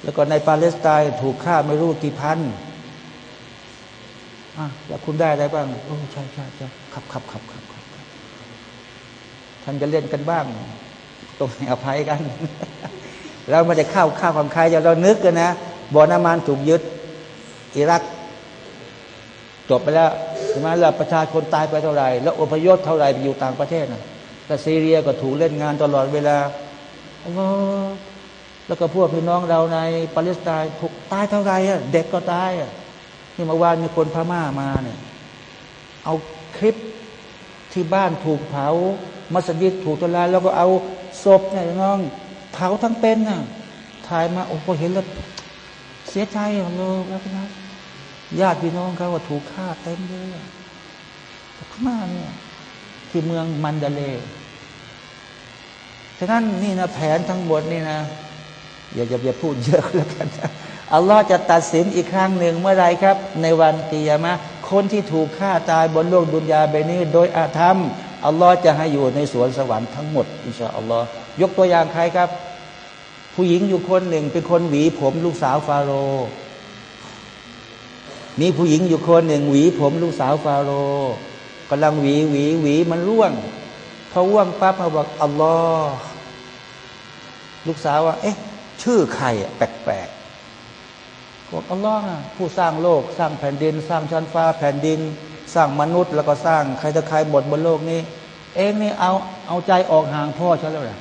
แล้วก็ในปาเลสไตน์ถูกฆ่าไม่รู้กี่พันอะแล้วคุณได้อะไรบ้างโอ้ใช่ใช่ใช่ครับครับครับครับครับท่านจะเล่นกันบ้างต้องให้อภัยกันเราไม่ได้เข้าข้าวของใครจะเรานึกกันนะบ่อน้ำมันถูกยึดอิรัก จบไปแล้วใช่ไหมล้วประชาชนตายไปเท่าไหร่ แล้วอพยพเท่าไหร่ไปอยู่ต่างประเทศนะแต่ซีเรียก็ถูกเล่นงานตลอดเวลาแล้วก็พวกพี่น้องเราในปาเลสไตน์ถูกตายเท่าไหร่อะเด็กก็ตายอะนี่เมื่อวานมีคนพม่ามาเนี่ย เอาคลิปที่บ้านถูกเผามัสยิดถูกทลายแล้วก็เอาศพเนี่ยน้องเผาทั้งเป็นน่ะถ่ายมาโอ้โหเห็นแล้วเสียใจเลยแล้วนะ ญาติพี่น้องเขาว่าถูกฆ่าเต็มเลยพม่าเนี่ยที่เมืองมันเดเลฉะนั้นนี่นะแผนทั้งหมดนี่นะ อย่าอย่าอย่าพูดเยอะแล้วกันอัลลอฮ์จะตัดสินอีกครั้งหนึ่งเมื่อไรครับ ในวันกิยามะคนที่ถูกฆ่าตายบนโลกดุนยาเบนี้ โดยอาธรรมอัลลอฮ์จะให้อยู่ในสวนสวรรค์ทั้งหมดอินชาอัลลอฮ์ยกตัวอย่างใครครับ ผู้หญิงอยู่คนหนึ่งเป็นคนหวีผมลูกสาวฟาโร มีผู้หญิงอยู่คนหนึ่งหวี ผมลูกสาวฟาโรกำลังหวีหวีหวีมันร่วงพอร่วงปั๊บมาบอกอัลลอฮ์ลูกสาวว่า เอ๊ะ ชื่อใครแปลกบอกอัลลอฮ์ผู้สร้างโลก สร้างแผ่นดิน สร้างชั้นฟ้าแผ่นดิน สร้างมนุษย์ แล้วก็สร้างใครจะใครหมดบนโลกนี้ เองนี่เอาเอาใจออกห่างพ่อฉันแล้วนะ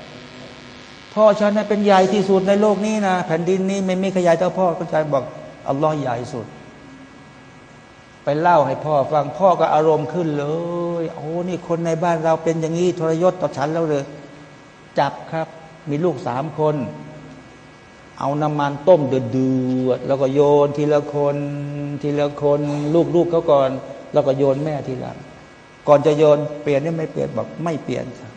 พ่อฉันน่ะเป็นใหญ่ที่สุดในโลกนี้นะแผ่นดินนี้ไม่มีขยายเท่าพ่อก็ใจบอกอัลลอฮ์ใหญ่สุด ไปเล่าให้พ่อฟังพ่อก็อารมณ์ขึ้นเลย โอ้นี่คนในบ้านเราเป็นอย่างนี้ทรยศต่อฉันแล้วเลย จับครับ มีลูกสามคน เอาน้ำมันต้มเดือดแล้วก็โยนทีละคน ทีละคนลูกๆเขาก่อน แล้วก็โยนแม่ทีหลังก่อนจะโยนเปลี่ยนนี่ไม่เปลี่ยนบอกไม่เปลี่ยนครับ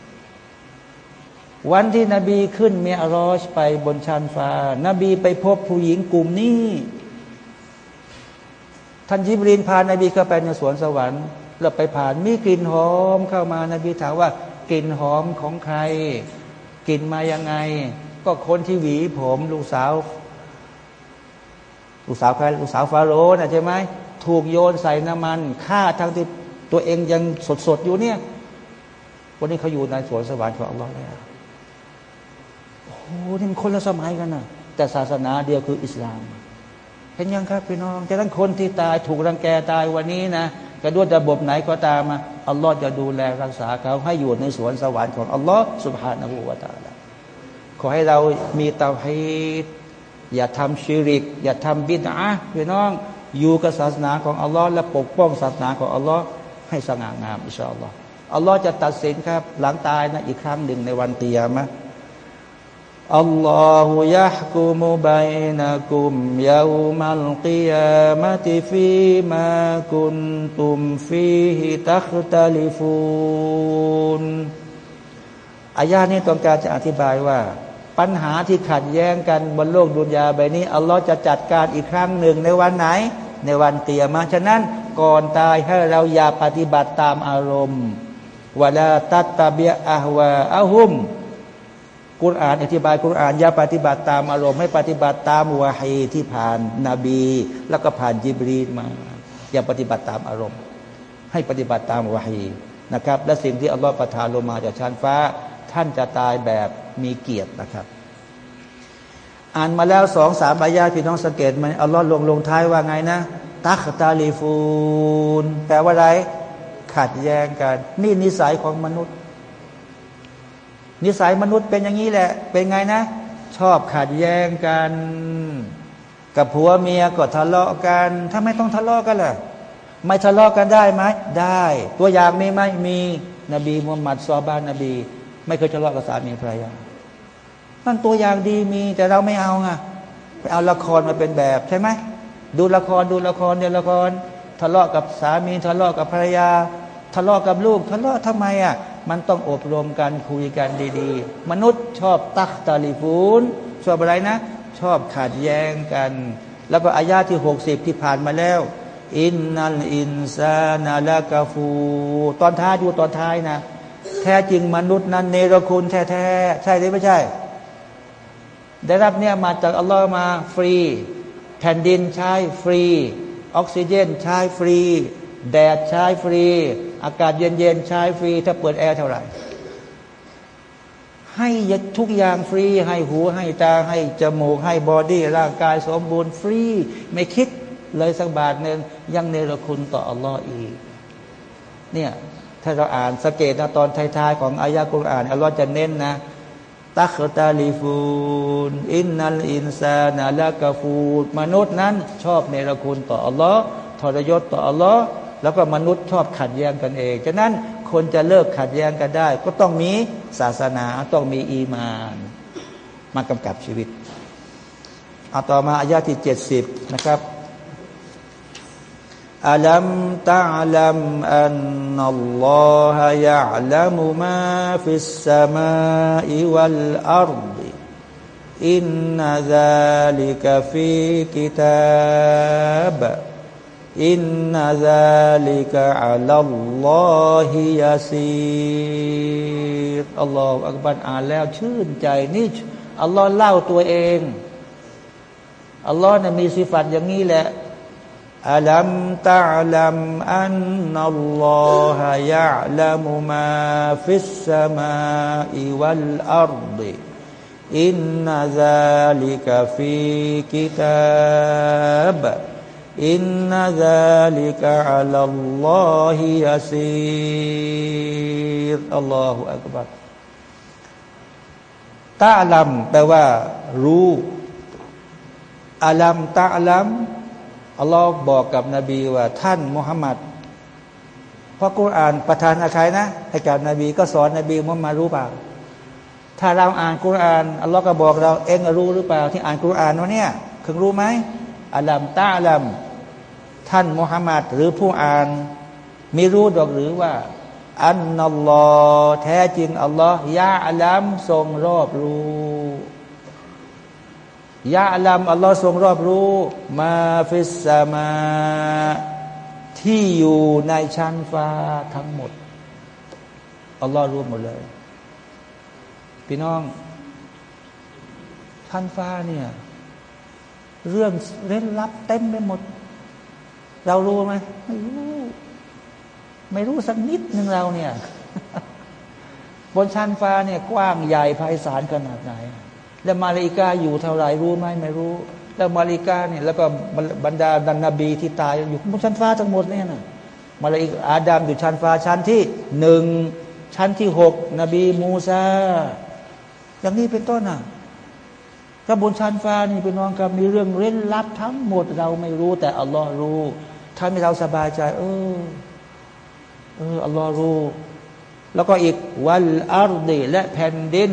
วันที่นบีขึ้นเมียรอชไปบนชานฟ้านบีไปพบผู้หญิงกลุ่มนี้ ท่านยิบรีนพานบีเข้าไปในสวนสวรรค์แล้วไปผ่านมีกลิ่นหอมเข้ามานาบีถามว่ากลิ่นหอมของใครกลิ่นมายังไง ก็คนที่หวีผมลูกสาว ลูกสาวใครลูกสาวฟาโรห์นะใช่ไหมถูกโยนใส่น้ำมันฆ่าทั้งที่ตัวเองยังสดๆอยู่เนี่ยวันนี้เขาอยู่ในสวนสวรรค์ของอัลลอฮ์แล้วโอ้โหนี่มันคนละสมัยกันนะแต่ศาสนาเดียวคืออิสลาม เห็นยังครับพี่น้องจะทั้งคนที่ตายถูกรังแกตายวันนี้นะจะด้วยระบบไหนก็ตามมาอัลลอฮ์จะดูแลรักษาเขาให้อยู่ในสวนสวรรค์ของอัลลอฮ์สุบฮานาหูวาตาลขอให้เรามีเตาให้อย่าทำชิริก อย่าทำบิดาพี่น้องอยู่กับศาสนาของอัลลอฮ์และปกป้องศาสนาของอัลลอฮ์ให้สง่างามอิชาอัลลอฮ์อัลลอฮ์จะตัดสินครับ หลังตายนะอีกครั้งหนึ่งในวันเตียมะ อัลลอฮฺยะฮกุมุบัยนะกุมยามัลกิยามะติฟีมาคุนตุมฟีฮิตัคตาลิฟูนอายานี้ต้องการจะอธิบายว่า ปัญหาที่ขัดแย้งกันบนโลกดุนยาใบนี้ อัลลอฮ์จะจัดการอีกครั้งหนึ่งในวันไหน ในวันเตียมาฉะนั้นก่อนตายให้เราอย่าปฏิบัติตามอารมณ์วลาตัตตาเบียอะฮวาอะฮุม กุรอานอธิบายกุรอานอย่าปฏิบัติตามอารมณ์ให้ปฏิบัติตามวาฮีที่ผ่านนาบี แล้วก็ผ่านจิบรีมา อย่าปฏิบัติตามอารมณ์ ให้ปฏิบัติตามวาฮีนะครับ และสิ่งที่อัลลอฮฺประทานลงมาจากชั้นฟ้า ท่านจะตายแบบมีเกียรตินะครับ อ่านมาแล้วสองสามอายาพี่น้องสังเกตไหมอัลลอฮ์ลงลงท้ายว่าไงนะ ตักตาลีฟูนแปลว่าอะไรขัดแย้งกัน นี่นิสัยของมนุษย์ นิสัยมนุษย์เป็นอย่างนี้แหละ เป็นไงนะ ชอบขัดแย้งกัน กับผัวเมียก็ทะเลาะกันถ้าไม่ต้องทะเลาะกันล่ะไม่ทะเลาะกันได้ไหมได้ ตัวอย่างมีไหมมีนบีมุฮัมมัดซอบานนบี ไม่เคยทะเลาะกับสามีภรรยานั่นตัวอย่างดีมีแต่เราไม่เอาไงไปเอาละครมาเป็นแบบใช่ไหมดูละครดูละครเดี๋ยวละคร ทะเลาะกับสามีทะเลาะกับภรรยา ทะเลาะกับลูก ทะเลาะทำไมอะ มันต้องอบรมกันคุยกันดีๆ มนุษย์ชอบตักตาลิฟูนชอบอะไรนะ ชอบขัดแย้งกัน แล้วก็อายาที่หกสิบที่ผ่านมาแล้ว อินนัลอินซานาลากาฟู ตอนท้ายดูตอนท้ายนะ แท้จริงมนุษย์นั้นเนรคุณแท้ๆ ใช่หรือไม่ใช่ ได้รับเนี่ยมาจากอัลลอฮ์มาฟรี แผ่นดินใช้ฟรี ออกซิเจนใช้ฟรี แดดใช้ฟรี อากาศเย็นๆใช้ฟรี ถ้าเปิดแอร์เท่าไหร่ ให้ทุกอย่างฟรี ให้หูให้ตาให้จมูก ให้ body ร่างกายสมบูรณ์ฟรี ไม่คิดเลยสักบาทหนึ่งยังเนรคุณต่ออัลลอฮ์อีก เนี่ยถ้าเราอ่านสังเกตนะตอนท้ายๆของอายะกุรอานอัลลอฮ์จะเน้นนะتختلفون إن الإنسان لكفور มนุษย์นั้น ชอบเนรคุณต่ออัลลอฮ์ทรยศต่ออัลลอฮ์ แล้วก็มนุษย์ชอบขัดแย้งกันเอง ฉะนั้นคนจะเลิกขัดแย้งกันได้ ก็ต้องมีศาสนาต้องมีอีมาน มากำกับชีวิตเอาต่อมาอายาที่เจ็ดสิบนะครับألم تعلم أن الله يعلم ما في السماء والأرض إن ذلك في كتاب إن ذلك على الله يسير الله أكبر อ่านแล้วชื่นใจนี่อัลลอฮ์เล่าตัวเองอัลลอฮ์เนี่ยมีสิฟัตอย่างนี้แหละ ألم تعلم أن الله يعلم ما في السماء والأرض إن ذلك في كتاب إن ذلك على الله يسير الله أكبرตาลัมแปลว่า รู้อาลัมตาลัมอัลลอฮ์บอกกับนบีว่า ท่านมุฮัมมัดเพราะกุรอานประทานอาใครนะให้กับนบีก็สอนนบีมุฮัมมัดรู้เปล่า ถ้าเราอ่านกุรอานอัลลอฮ์ก็บอกเราเองรู้หรือเปล่า ที่อ่านกุรอานวะเนี่ยคึงรู้ไหม อัลัมตาอัลัมท่านมุฮัมมัดหรือผู้อ่านไมีรู้ดอกหรือว่า أن الله แท้จริงอัลลอฮ์ يعلم ทรงรอบรู้ يعلم อัลลอฮ์ทรงรอบรู้ ما في السماء ที่อยู่ในชั้นฟ้าทั้งหมดอัลลอฮ์รู้หมดเลย พี่น้องชั้นฟ้าเนี่ย เรื่องเร้นลับเต็มไปหมด เรารู้ไหมไม่รู้ ไม่รู้สักนิดหนึ่งเราเนี่ย บนชั้นฟ้าเนี่ย กว้างใหญ่ไพศาลขนาดไหน แล้วมาลิกาอยู่เท่าไหร่รู้ไหมไม่รู้ แล้วมาลิกาเนี่ย แล้วก็บรรดาดันนบีที่ตายอยู่บนชั้นฟ้าทั้งหมดเนี่ยนะมาลิกอาดามอยู่ชั้นฟ้าชั้นที่หนึ่งชั้นที่หกนบีมูซาอย่างนี้เป็นต้นอะ ถ้าบนชั้นฟ้านี่เป็นน้องครับมีเรื่องเร้นลับทั้งหมดเราไม่รู้ แต่อัลลอฮ์รู้ถ้าให้เราสบายใจ เออ เอออัลลอฮ์รู้ แล้วก็อีกวันอัลดีและแผ่นดิน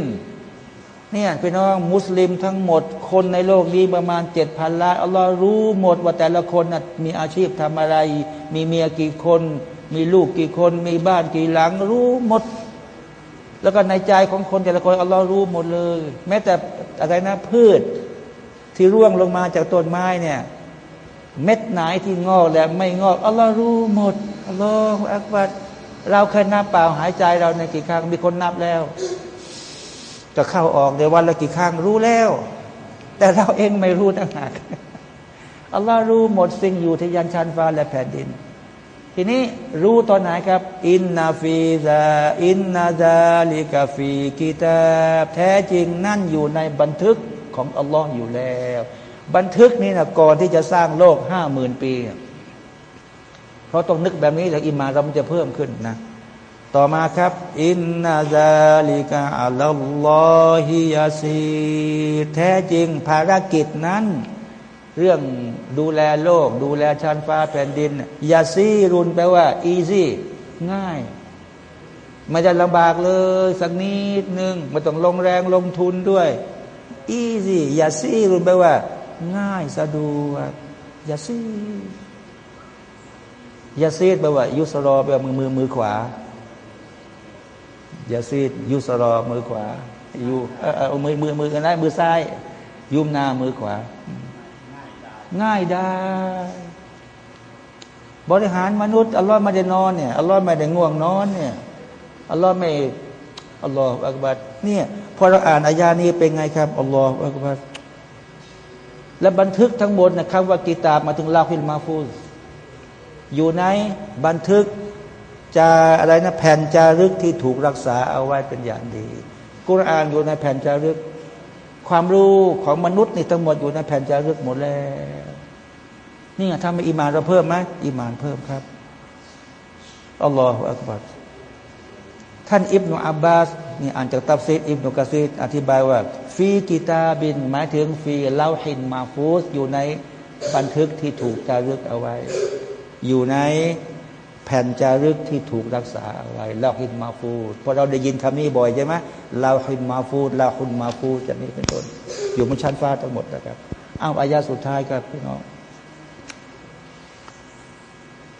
เนี่ยพี่น้องมุสลิมทั้งหมด คนในโลกนี้ประมาณเจ็ดพันล้านอัลลอฮ์รู้หมดว่าแต่ละคนนะมีอาชีพทำอะไร มีเมียกี่คน มีลูกกี่คน มีบ้านกี่หลัง รู้หมด แล้วก็ในใจของคนแต่ละคนอัลลอฮ์รู้หมดเลย แม้แต่อะไรนะพืช ที่ร่วงลงมาจากต้นไม้เนี่ย เม็ดไหนที่งอกและไม่งอกอัลลอฮ์รู้หมดอัลลอฮ์อักบัดเราเคยนับเปล่าหายใจเราในกี่ครั้งมีคนนับแล้ว จะเข้าออกในวันละกี่ครั้งรู้แล้ว แต่เราเองไม่รู้ต่างหากอัลลอฮ์รู้หมดสิ่งอยู่ที่ยันชันฟ้าและแผ่นดิน ทีนี้รู้ตอนไหนครับ อินนาฟีซาอินนาซาลิกาฟีكتاب แท้จริงนั่นอยู่ในบันทึกของอัลลอฮ์อยู่แล้ว บันทึกนี้นะก่อนที่จะสร้างโลกห้าหมื่นปี เพราะต้องนึกแบบนี้แล้วอิมานเรามันจะเพิ่มขึ้นนะ ต่อมาครับ إن ذلك على الله يسير แท้จริงภารกิจนั้น เรื่องดูแลโลก ดูแลชั้นฟ้าแผ่นดินيسير แปลว่า easyง่ายไม่จะลำบากเลย สักนิดหนึ่งไม่ต้องลงแรงลงทุนด้วย อีซี่ยาซีรุนแปลว่า ง่ายสะดวกยาซียาซีแปลว่า ยุสรอแปลว่ามือมือมือขวายาซีดยุสรอมือขวาอยู่เอามือมือมือกันได้มือซ้าย ยุมนามือขวา ง่ายได้ บริหารมนุษย์อัลลอฮ์ไม่ได้นอนเนี่ยอัลลอฮ์ไม่ได้ง่วงนอนเนี่ยอัลลอฮ์ไม่الله أكبر เนี่ยพอเราอ่านอายานี้เป็นไงครับالله أكبر และบันทึกทั้งหมดนะคำว่าكتاب หมายถึง لوح المحفوظ อยู่ในบันทึกจะอะไรนะแผ่นจารึกที่ถูกรักษาเอาไว้เป็นอย่างดี กุรอานอยู่ในแผ่นจารึก ความรู้ของมนุษย์นี่ทั้งหมดอยู่ในแผ่นจารึกหมดแล้ว นี่ไงถ้าไม่อิมานเราเพิ่มไหมอิมานเพิ่มครับالله أكبر ท่านอิบนุอับบาสนี่อ่านจากตัฟซีรอิบนุกะซีรอธิบายว่า في كتاب หมายถึงفي لوح محفوظ อยู่ในบันทึกที่ถูกจารึกเอาไว้ อยู่ใน แผ่นจารึกที่ถูกรักษาเอาไว้لوح محفوظ พอเราได้ยินคำนี้บ่อยใช่ไหมلوح محفوظ لوح محفوظ จะกนี้เป็นต้นอยู่บนชั้นฟ้าทั้งหมดนะครับอ้าวอายาสุดท้ายครับพี่น้อง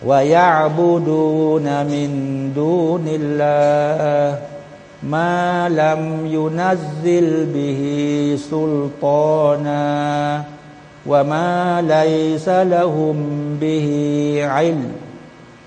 วายาบูดูนามินดูนิลลามาลัมยูนัซซิลบิฮิสุลตานาว่ามาไลซะละหุมบิฮิอิล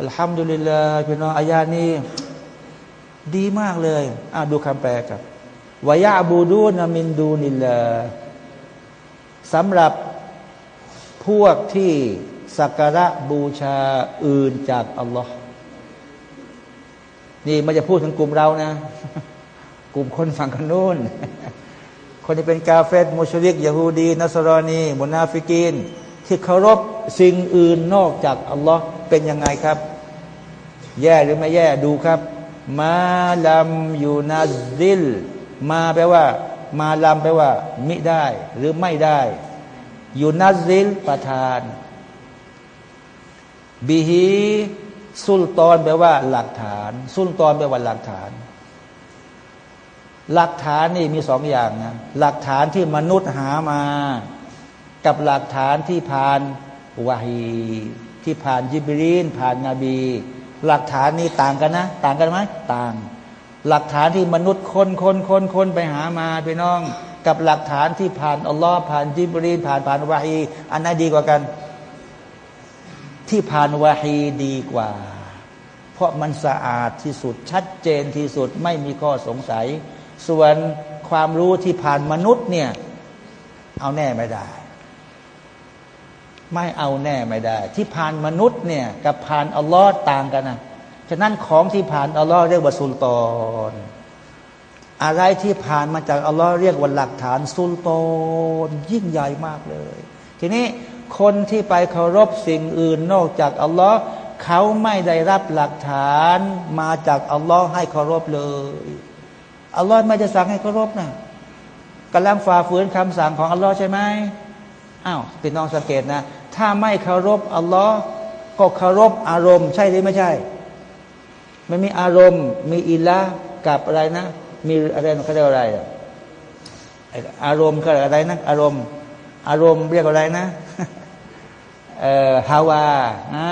อัลฮัมดุลิลลาห์พี่น้องอายานี้ดีมากเลยอ่าดูคำแปลครับวายาบูดูนามินดูนิลลาสำหรับพวกที่สักการะบูชาอื่นจากอัลลอฮ์นี่มันจะพูดถึงกลุ่มเรานะ กลุ่มคนฝั่งกันนู้นคนที่เป็นกาเฟตมุชริกยาฮูดีนัสรอนีมุนาฟิกีน ที่เคารพ สิ่งอื่นนอกจากอัลลอฮ์เป็นยังไงครับ แย่หรือไม่แย่ดูครับ มาลัมยูนาซิล มาแปลว่า มาลัมแปลว่า มิได้ หรือไม่ได้ยูนาซิลประทานบิฮีสุลตอนแปลว่า หลักฐาน สุลตอนแปลว่าหลักฐาน หลักฐานนี่มีสองอย่างนะหลักฐานที่มนุษย์หามา กับหลักฐานที่ผ่าน วาฮีที่ผ่านยิบรีนผ่านนาบี หลักฐานนี้ต่างกันนะ ต่างกันไหมต่าง หลักฐานที่มนุษย์คนคนคนคนไปหามาพี่น้อง กับหลักฐานที่ผ่านอัลลอฮ์ผ่านจิบรีนผ่านผ่านวาฮีอันไหนดีกว่ากัน ที่ผ่านวาฮีดีกว่า เพราะมันสะอาดที่สุดชัดเจนที่สุดไม่มีข้อสงสัย ส่วนความรู้ที่ผ่านมนุษย์เนี่ย เอาแน่ไม่ได้ ไม่เอาแน่ไม่ได้ ที่ผ่านมนุษย์เนี่ยกับผ่านอัลลอฮ์ต่างกันนะฉะนั้นของที่ผ่านอัลลอฮ์เรียกว่าสุลตานอะไรที่ผ่านมาจากอัลลอฮ์เรียกว่าหลักฐานสุลตอนยิ่งใหญ่มากเลย ทีนี้คนที่ไปเคารพสิ่งอื่นนอกจากอัลลอฮ์เขาไม่ได้รับหลักฐานมาจากอัลลอฮ์ให้เคารพเลยอัลลอฮ์ไม่จะสั่งให้เคารพนะกำลังฝ่าฝืนคำสั่งของอัลลอฮ์ใช่ไหมอ้าวพี่น้องสังเกตนะ ถ้าไม่เคารพอัลลอฮ์ก็เคารพอารมณ์ ใช่หรือไม่ใช่ไม่มีอารมณ์ มีอิละกับอะไรนะ มีอะไรเขาเรียกอะไรอารมณ์ก็อะไรนะอารมณ์ อารมณ์เรียกอะไรนะเอ่อฮาวาอ่า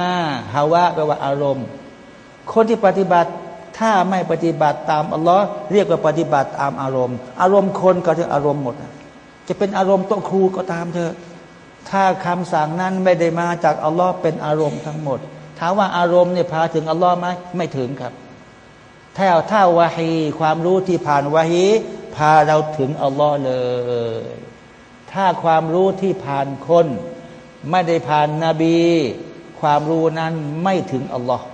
ฮาวาแปลว่าอารมณ์ คนที่ปฏิบัติถ้าไม่ปฏิบัติตามอัลลอฮ์เรียกว่าปฏิบัติตามอารมณ์ อารมณ์คนก็คือารมณ์หมด จะเป็นอารมณ์โตครูก็ตามเถอะ ถ้าคำสั่งนั้นไม่ได้มาจากอัลลอฮ์เป็นอารมณ์ทั้งหมด ถามว่าอารมณ์เนี่ยพาถึงอัลลอฮ์ไหมไม่ถึงครับถ้าถ้าวาฮีความรู้ที่ผ่านวาฮีพาเราถึงอัลลอฮ์เลย ถ้าความรู้ที่ผ่านคน ไม่ได้ผ่านนาบี ความรู้นั้นไม่ถึงอัลลอฮ์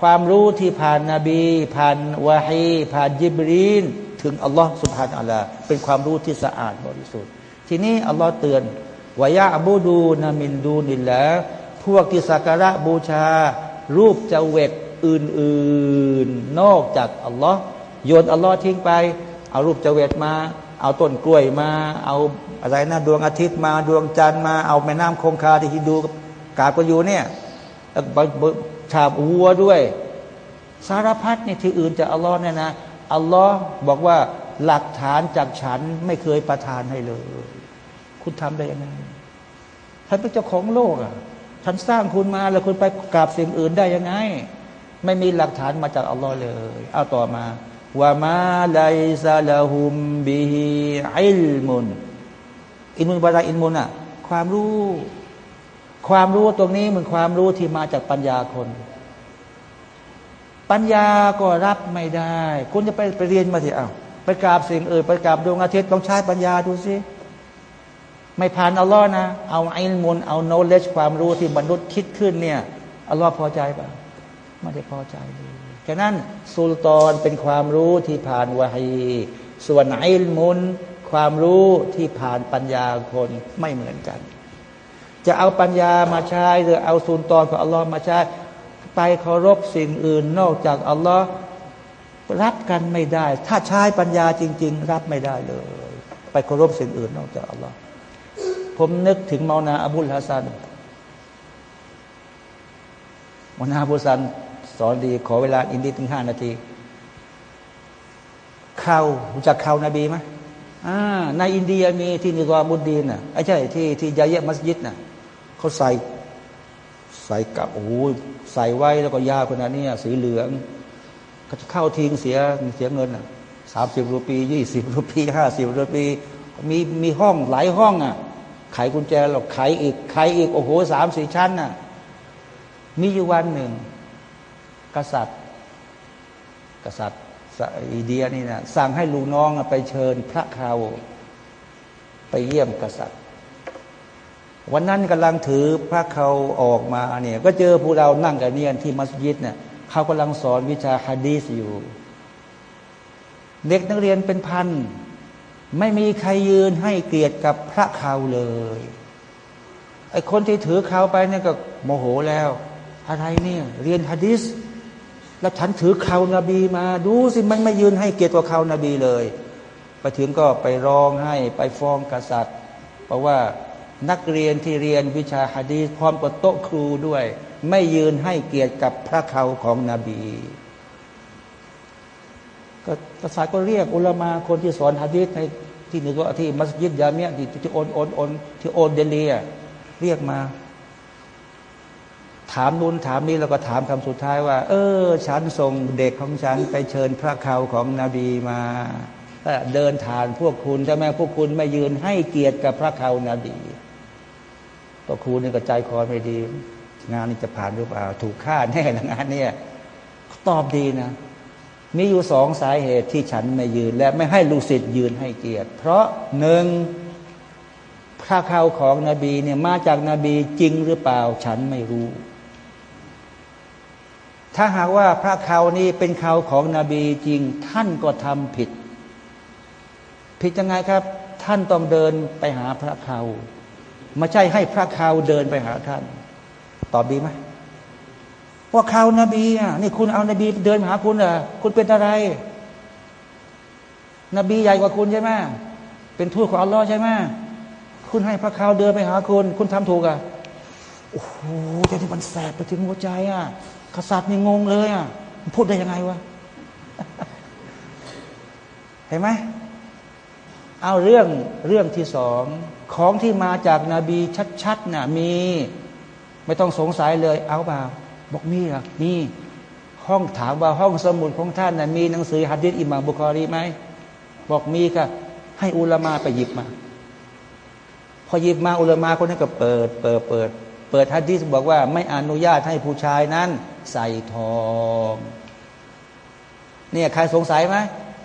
ความรู้ที่ผ่านนาบี ผ่านวาฮีผ่านยิบรีน ถึงอัลลอฮ์สุบฮานอัลลอฮ์เป็นความรู้ที่สะอาดบริสุทธิ์ ทีนี้อัลลอฮ์เตือน วายะบูดูนามินดูนิลละพวกที่สักการะบูชา รูปเจเวตอื่นๆ นอกจากอัลลอฮ์โยนอัลลอฮ์ทิ้งไป เอารูปเจเวตมา เอาต้นกล้วยมา เอาอะไรนะดวงอาทิตย์มาดวงจันทร์มาเอาแม่น้ำคงคาที่ฮินดูกาบกันอยู่เนี่ยชาบวัวด้วย สารพัดนี่ที่อื่นจากอัลลอฮ์เนี่ยนะอัลลอฮ์บอกว่าหลักฐานจากฉันไม่เคยประทานให้เลย คุณทำได้ยังไงท่านเป็นเจ้าของโลกอะท่านสร้างคุณมาแล้วคุณไปกราบสิ่งอื่นได้ยังไง ไม่มีหลักฐานมาจากอัลลอฮ์เลย เอาต่อมาว่ามาไลซาลาหุมบิฮิอิลมุนอินมุนบาราอินมุนอะ ความรู้ ความรู้ตรงนี้มันความรู้ที่มาจากปัญญาคน ปัญญาก็รับไม่ได้ คุณจะไปไปเรียนมาสิเอาไปกราบสิ่งอื่นไปกราบดวงอาทิตย์ต้องใช้ปัญญาดูสิ ไม่ผ่านอัลลอฮ์นะ เอาไอ้มุนเอาโนเลจความรู้ที่มนุษย์คิดขึ้นเนี่ยอัลลอฮ์พอใจปะไม่ได้พอใจเลยฉะนั้นสุลตานเป็นความรู้ที่ผ่านวะฮีส่วนไอ้มุนความรู้ที่ผ่านปัญญาคนไม่เหมือนกัน จะเอาปัญญามาใช้หรือเอาสุลตานของอัลลอฮ์มาใช้ไปเคารพสิ่งอื่นนอกจากอัลลอฮ์รับกันไม่ได้ ถ้าใช้ปัญญาจริง ๆ รับไม่ได้เลย ไปเคารพสิ่งอื่นนอกจากอัลลอฮ์ ผมนึกถึงมานาอับุลฮัสซันมานาอับุลฮัสซันสอนดี ขอเวลาอินดีถึงห้านาทีเข้ารู้จักเข้านบีไหมในอินเดียมีที่นิกามุดดีนน่ะไอ้ใช่ที่ที่ยาเยะมัสยิดน่ะเขาใส่ใส่กับโอ้โหใส่ไว้แล้วก็ยาคนนั้นเนี่ยสีเหลืองเขาจะเข้าทิ้งเสียเสียเงินอะสามสิบรูปียี่สิบรูปีห้าสิบรูปี มีมีห้องหลายห้องอะ ไขกุญแจหรอกไขอีก ไขอีก โอ้โหสามสี่ชั้นน่ะ มีอยู่วันหนึ่ง กษัตริย์ กษัตริย์อิเดียนี่นะสั่งให้ลูกน้องไปเชิญพระคราวไปเยี่ยมกษัตริย์ วันนั้นกำลังถือพระเขาออกมาเนี่ยก็เจอพวกเรานั่งกันเนียนที่มัสยิดเนี่ยเขากำลังสอนวิชาฮะดีสอยู่ เด็กนักเรียนเป็นพัน ไม่มีใครยืนให้เกียรติกับพระเขาเลยไอคนที่ถือเขาไปเนี่ยก็โมโหแล้ว อะไรเนี่ย เรียนฮะดิษแล้วฉันถือเขานบีมา ดูสิมันไม่ยืนให้เกียรติกับเขานบีเลย ไปถึงก็ไปร้องให้ไปฟ้องกษัตริย์ เพราะว่านักเรียนที่เรียนวิชาฮะดีพร้อมกับโต๊ะครูด้วย ไม่ยืนให้เกียรติกับพระเขาของนบี ก็กษัตริย์ก็เรียกอุลามาคนที่สอนฮะดีษในที่นี่ก็ที่มัสยิดยาเมียที่ที่โอนโอนโอนที่โอนเดลีเรียกมา ถามนุนถามนี้แล้วก็ถามคำสุดท้ายว่า เออ ฉันส่งเด็กของฉันไปเชิญพระเขาของนบีมาเดินผ่านพวกคุณใช่ไหมพวกคุณไม่ยืนให้เกียรติกับพระเขานาบีตัวครูนี่ก็ใจคอไม่ดี งานนี้จะผ่านหรือเปล่า ถูกฆ่าแน่ละงานเนี่ยตอบดีนะ มีอยู่สองสาเหตุที่ฉันไม่ยืน และไม่ให้ลูกศิษย์ยืนให้เกียรติ เพราะหนึ่งพระเขาของนบีเนี่ยมาจากนาบีจริงหรือเปล่าฉันไม่รู้ ถ้าหากว่าพระเขานี้เป็นเขาของนบีจริง ท่านก็ทำผิด ผิดยังไงครับ ท่านต้องเดินไปหาพระเขาไม่ใช่ให้พระเขาเดินไปหาท่าน ตอบดีไหม ว่าเขาวนาบีอะนี่คุณเอานาบีเดินหาคุณเหรอคุณเป็นอะไร นบีใหญ่กว่าคุณใช่ไหมเป็นทูตของอัลลอฮ์ใช่ไหมคุณให้พระเขาวเดินไปหาคุณ คุณทำถูกอะโอ้โหจะที่มันแสบไปถึงหัวใจอะกษัตริย์นี่งงเลยอะพูดได้ยังไงวะเห็นไหมเอาเรื่องเรื่องที่สองของที่มาจากนาบีชัดๆน่ะมี ไม่ต้องสงสัยเลยเอาเปล่า บอกมีหรอมีห้องถามว่าห้องสมุดของท่านน่ะมีหนังสือฮัดดิษอิหม่ามบุคอรีไหมบอกมีก็ให้อุลามาไปหยิบมา พอหยิบมาอุลามาคนนั้นก็เปิด เปิดเปิด เปิดฮัดดิษบอกว่าไม่อนุญาตให้ผู้ชายนั้น ใส่ทองเนี่ยใครสงสัยไหม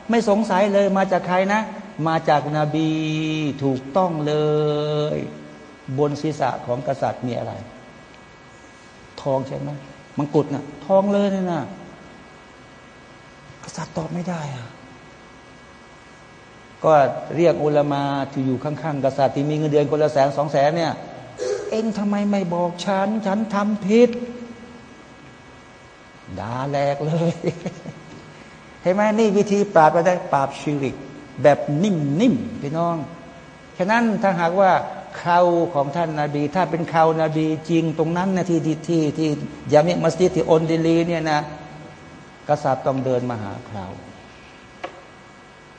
ไม่สงสัยเลยมาจากใครนะ มาจากนาบีถูกต้องเลย บนศีรษะของกษัตริย์มีอะไร ทองใช่ไหม มังกุฎนะ่ะทองเลยนี่นะกษัตริย์ตอบไม่ได้อะก็เรียกอุลามาที่อยู่ข้างๆกษัตริย์ที่มีเงินเดือนคนละแสนสองแสนเนี่ย เองทำไมไม่บอกฉัน ฉันทำผิดด่าแหลกเลย เห็นไหมนี่วิธีปราบไปได้ปราบชิริก แบบนิ่มๆพี่น้อง ฉะนั้นถ้าหากว่า เขาของท่านนาบี ถ้าเป็นเขานาบีจริง ตรงนั้นนะที่ที่ที่ที่ยามิมัสยิดที่อนดิลีเนี่ยนะกษัตริย์ต้องเดินมาหาเขา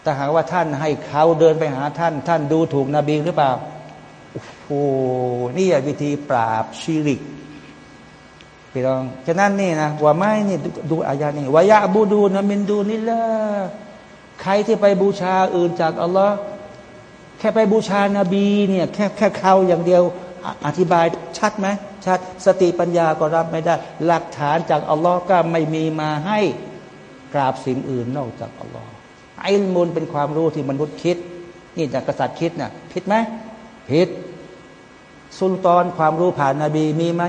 ถ้าหากว่าท่านให้เขาเดินไปหาท่าน ท่านดูถูกนบีหรือเปล่าโอ้โหนี่วิธีปราบชิริกพี่น้องฉะนั้นนี่นะว่าไม่นี่ดูอายานี่วายะบูดูนะมินดูนี่ละใครที่ไปบูชาอื่นจากอัลลอฮ์ ค่ไปบูชานาบีเนี่ยแค่แค่เขาอย่างเดียวอธิบายชัดไหมชัดสติปัญญาก็รับไม่ได้ หลักฐานจากอัลลอฮ์ก็ไม่มีมาให้กราบสิ่งอื่นนอกจากอัลลอฮ์ไอ้มูลเป็นความรู้ที่มนุษย์คิด นี่จากกษัตริย์คิดนะ่ะผิดไหมผิดสุลตานความรู้ผ่านนาบีมีไหม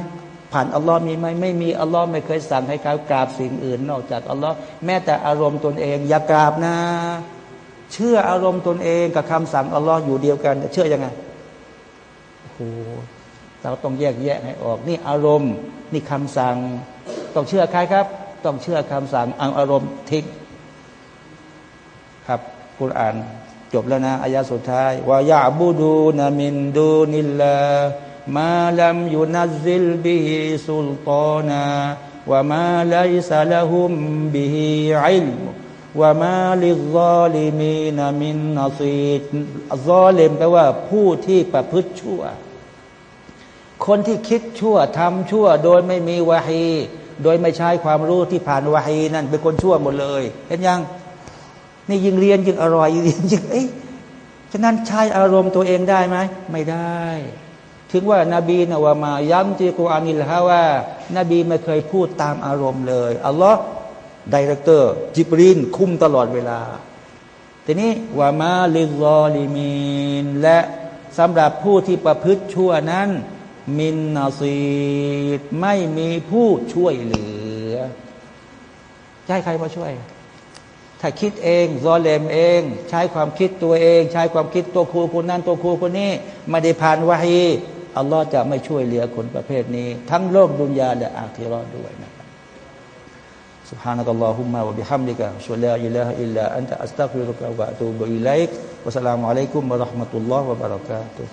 ผ่านอัลลอฮ์มีไหมไม่มีอัลลอฮ์ไม่เคยสั่งให้เขากราบสิ่งอื่น นอกจากอัลลอฮ์แม้แต่อารมณ์ตนเอง อย่ากราบนะ เชื่ออารมณ์ตนเองกับคำสั่งอัลลอฮ์อยู่เดียวกันเชื่อยังไงโอ้โหเราต้องแยกแยะให้ออก นี่อารมณ์นี่คำสั่ง ต้องเชื่อใครครับ ต้องเชื่อคำสั่งเอาอารมณ์ทิ้งครับกุรอานจบแล้วนะอายาสุดท้ายويعبدون من دون الله ما لم ينزل به سلطانا وما ليس لهم به علم وما للظالمين من نصير ظالم แปลว่าผู้ที่ประพฤติชั่ว คนที่คิดชั่วทำชั่ว โดยไม่มีوحي โดยไม่ใช้ความรู้ที่ผ่านوحي นั่นเป็นคนชั่วหมดเลย เห็นยัง นี่ยิ่งเรียนยิ่งอร่อยยิ่งยิ่งเอ้ยฉะนั้นใช้อารมณ์ตัวเองได้ไหมไม่ได้ ถึงว่านาบีนะوما ينطق عن الهوى นบีไม่เคยพูดตามอารมณ์เลยอัลลอฮ์ director จิบรีลคุมตลอดเวลา ทีนี้وما للظالمينนและสำหรับผู้ที่ประพฤติชั่วนั้น มินนาซีดไม่มีผู้ช่วยเหลือจะให้ใครมาช่วย ถ้าคิดเองรอเลมเอง ใช้ความคิดตัวเอง ใช้ความคิดตัวครูคนนั้นตัวครูคนนี้ไม่ได้ผ่านวาฮีอัลลอฮ์จะไม่ช่วยเหลือคนประเภทนี้ ทั้งโลกดุนยาและอาคิรอดด้วยนะ سبحانك اللهم وبحمدك أشهد لا إله إلا أنت أستغفرك وأتوب إليك والسلام عليكم ورحمة الله وبركاته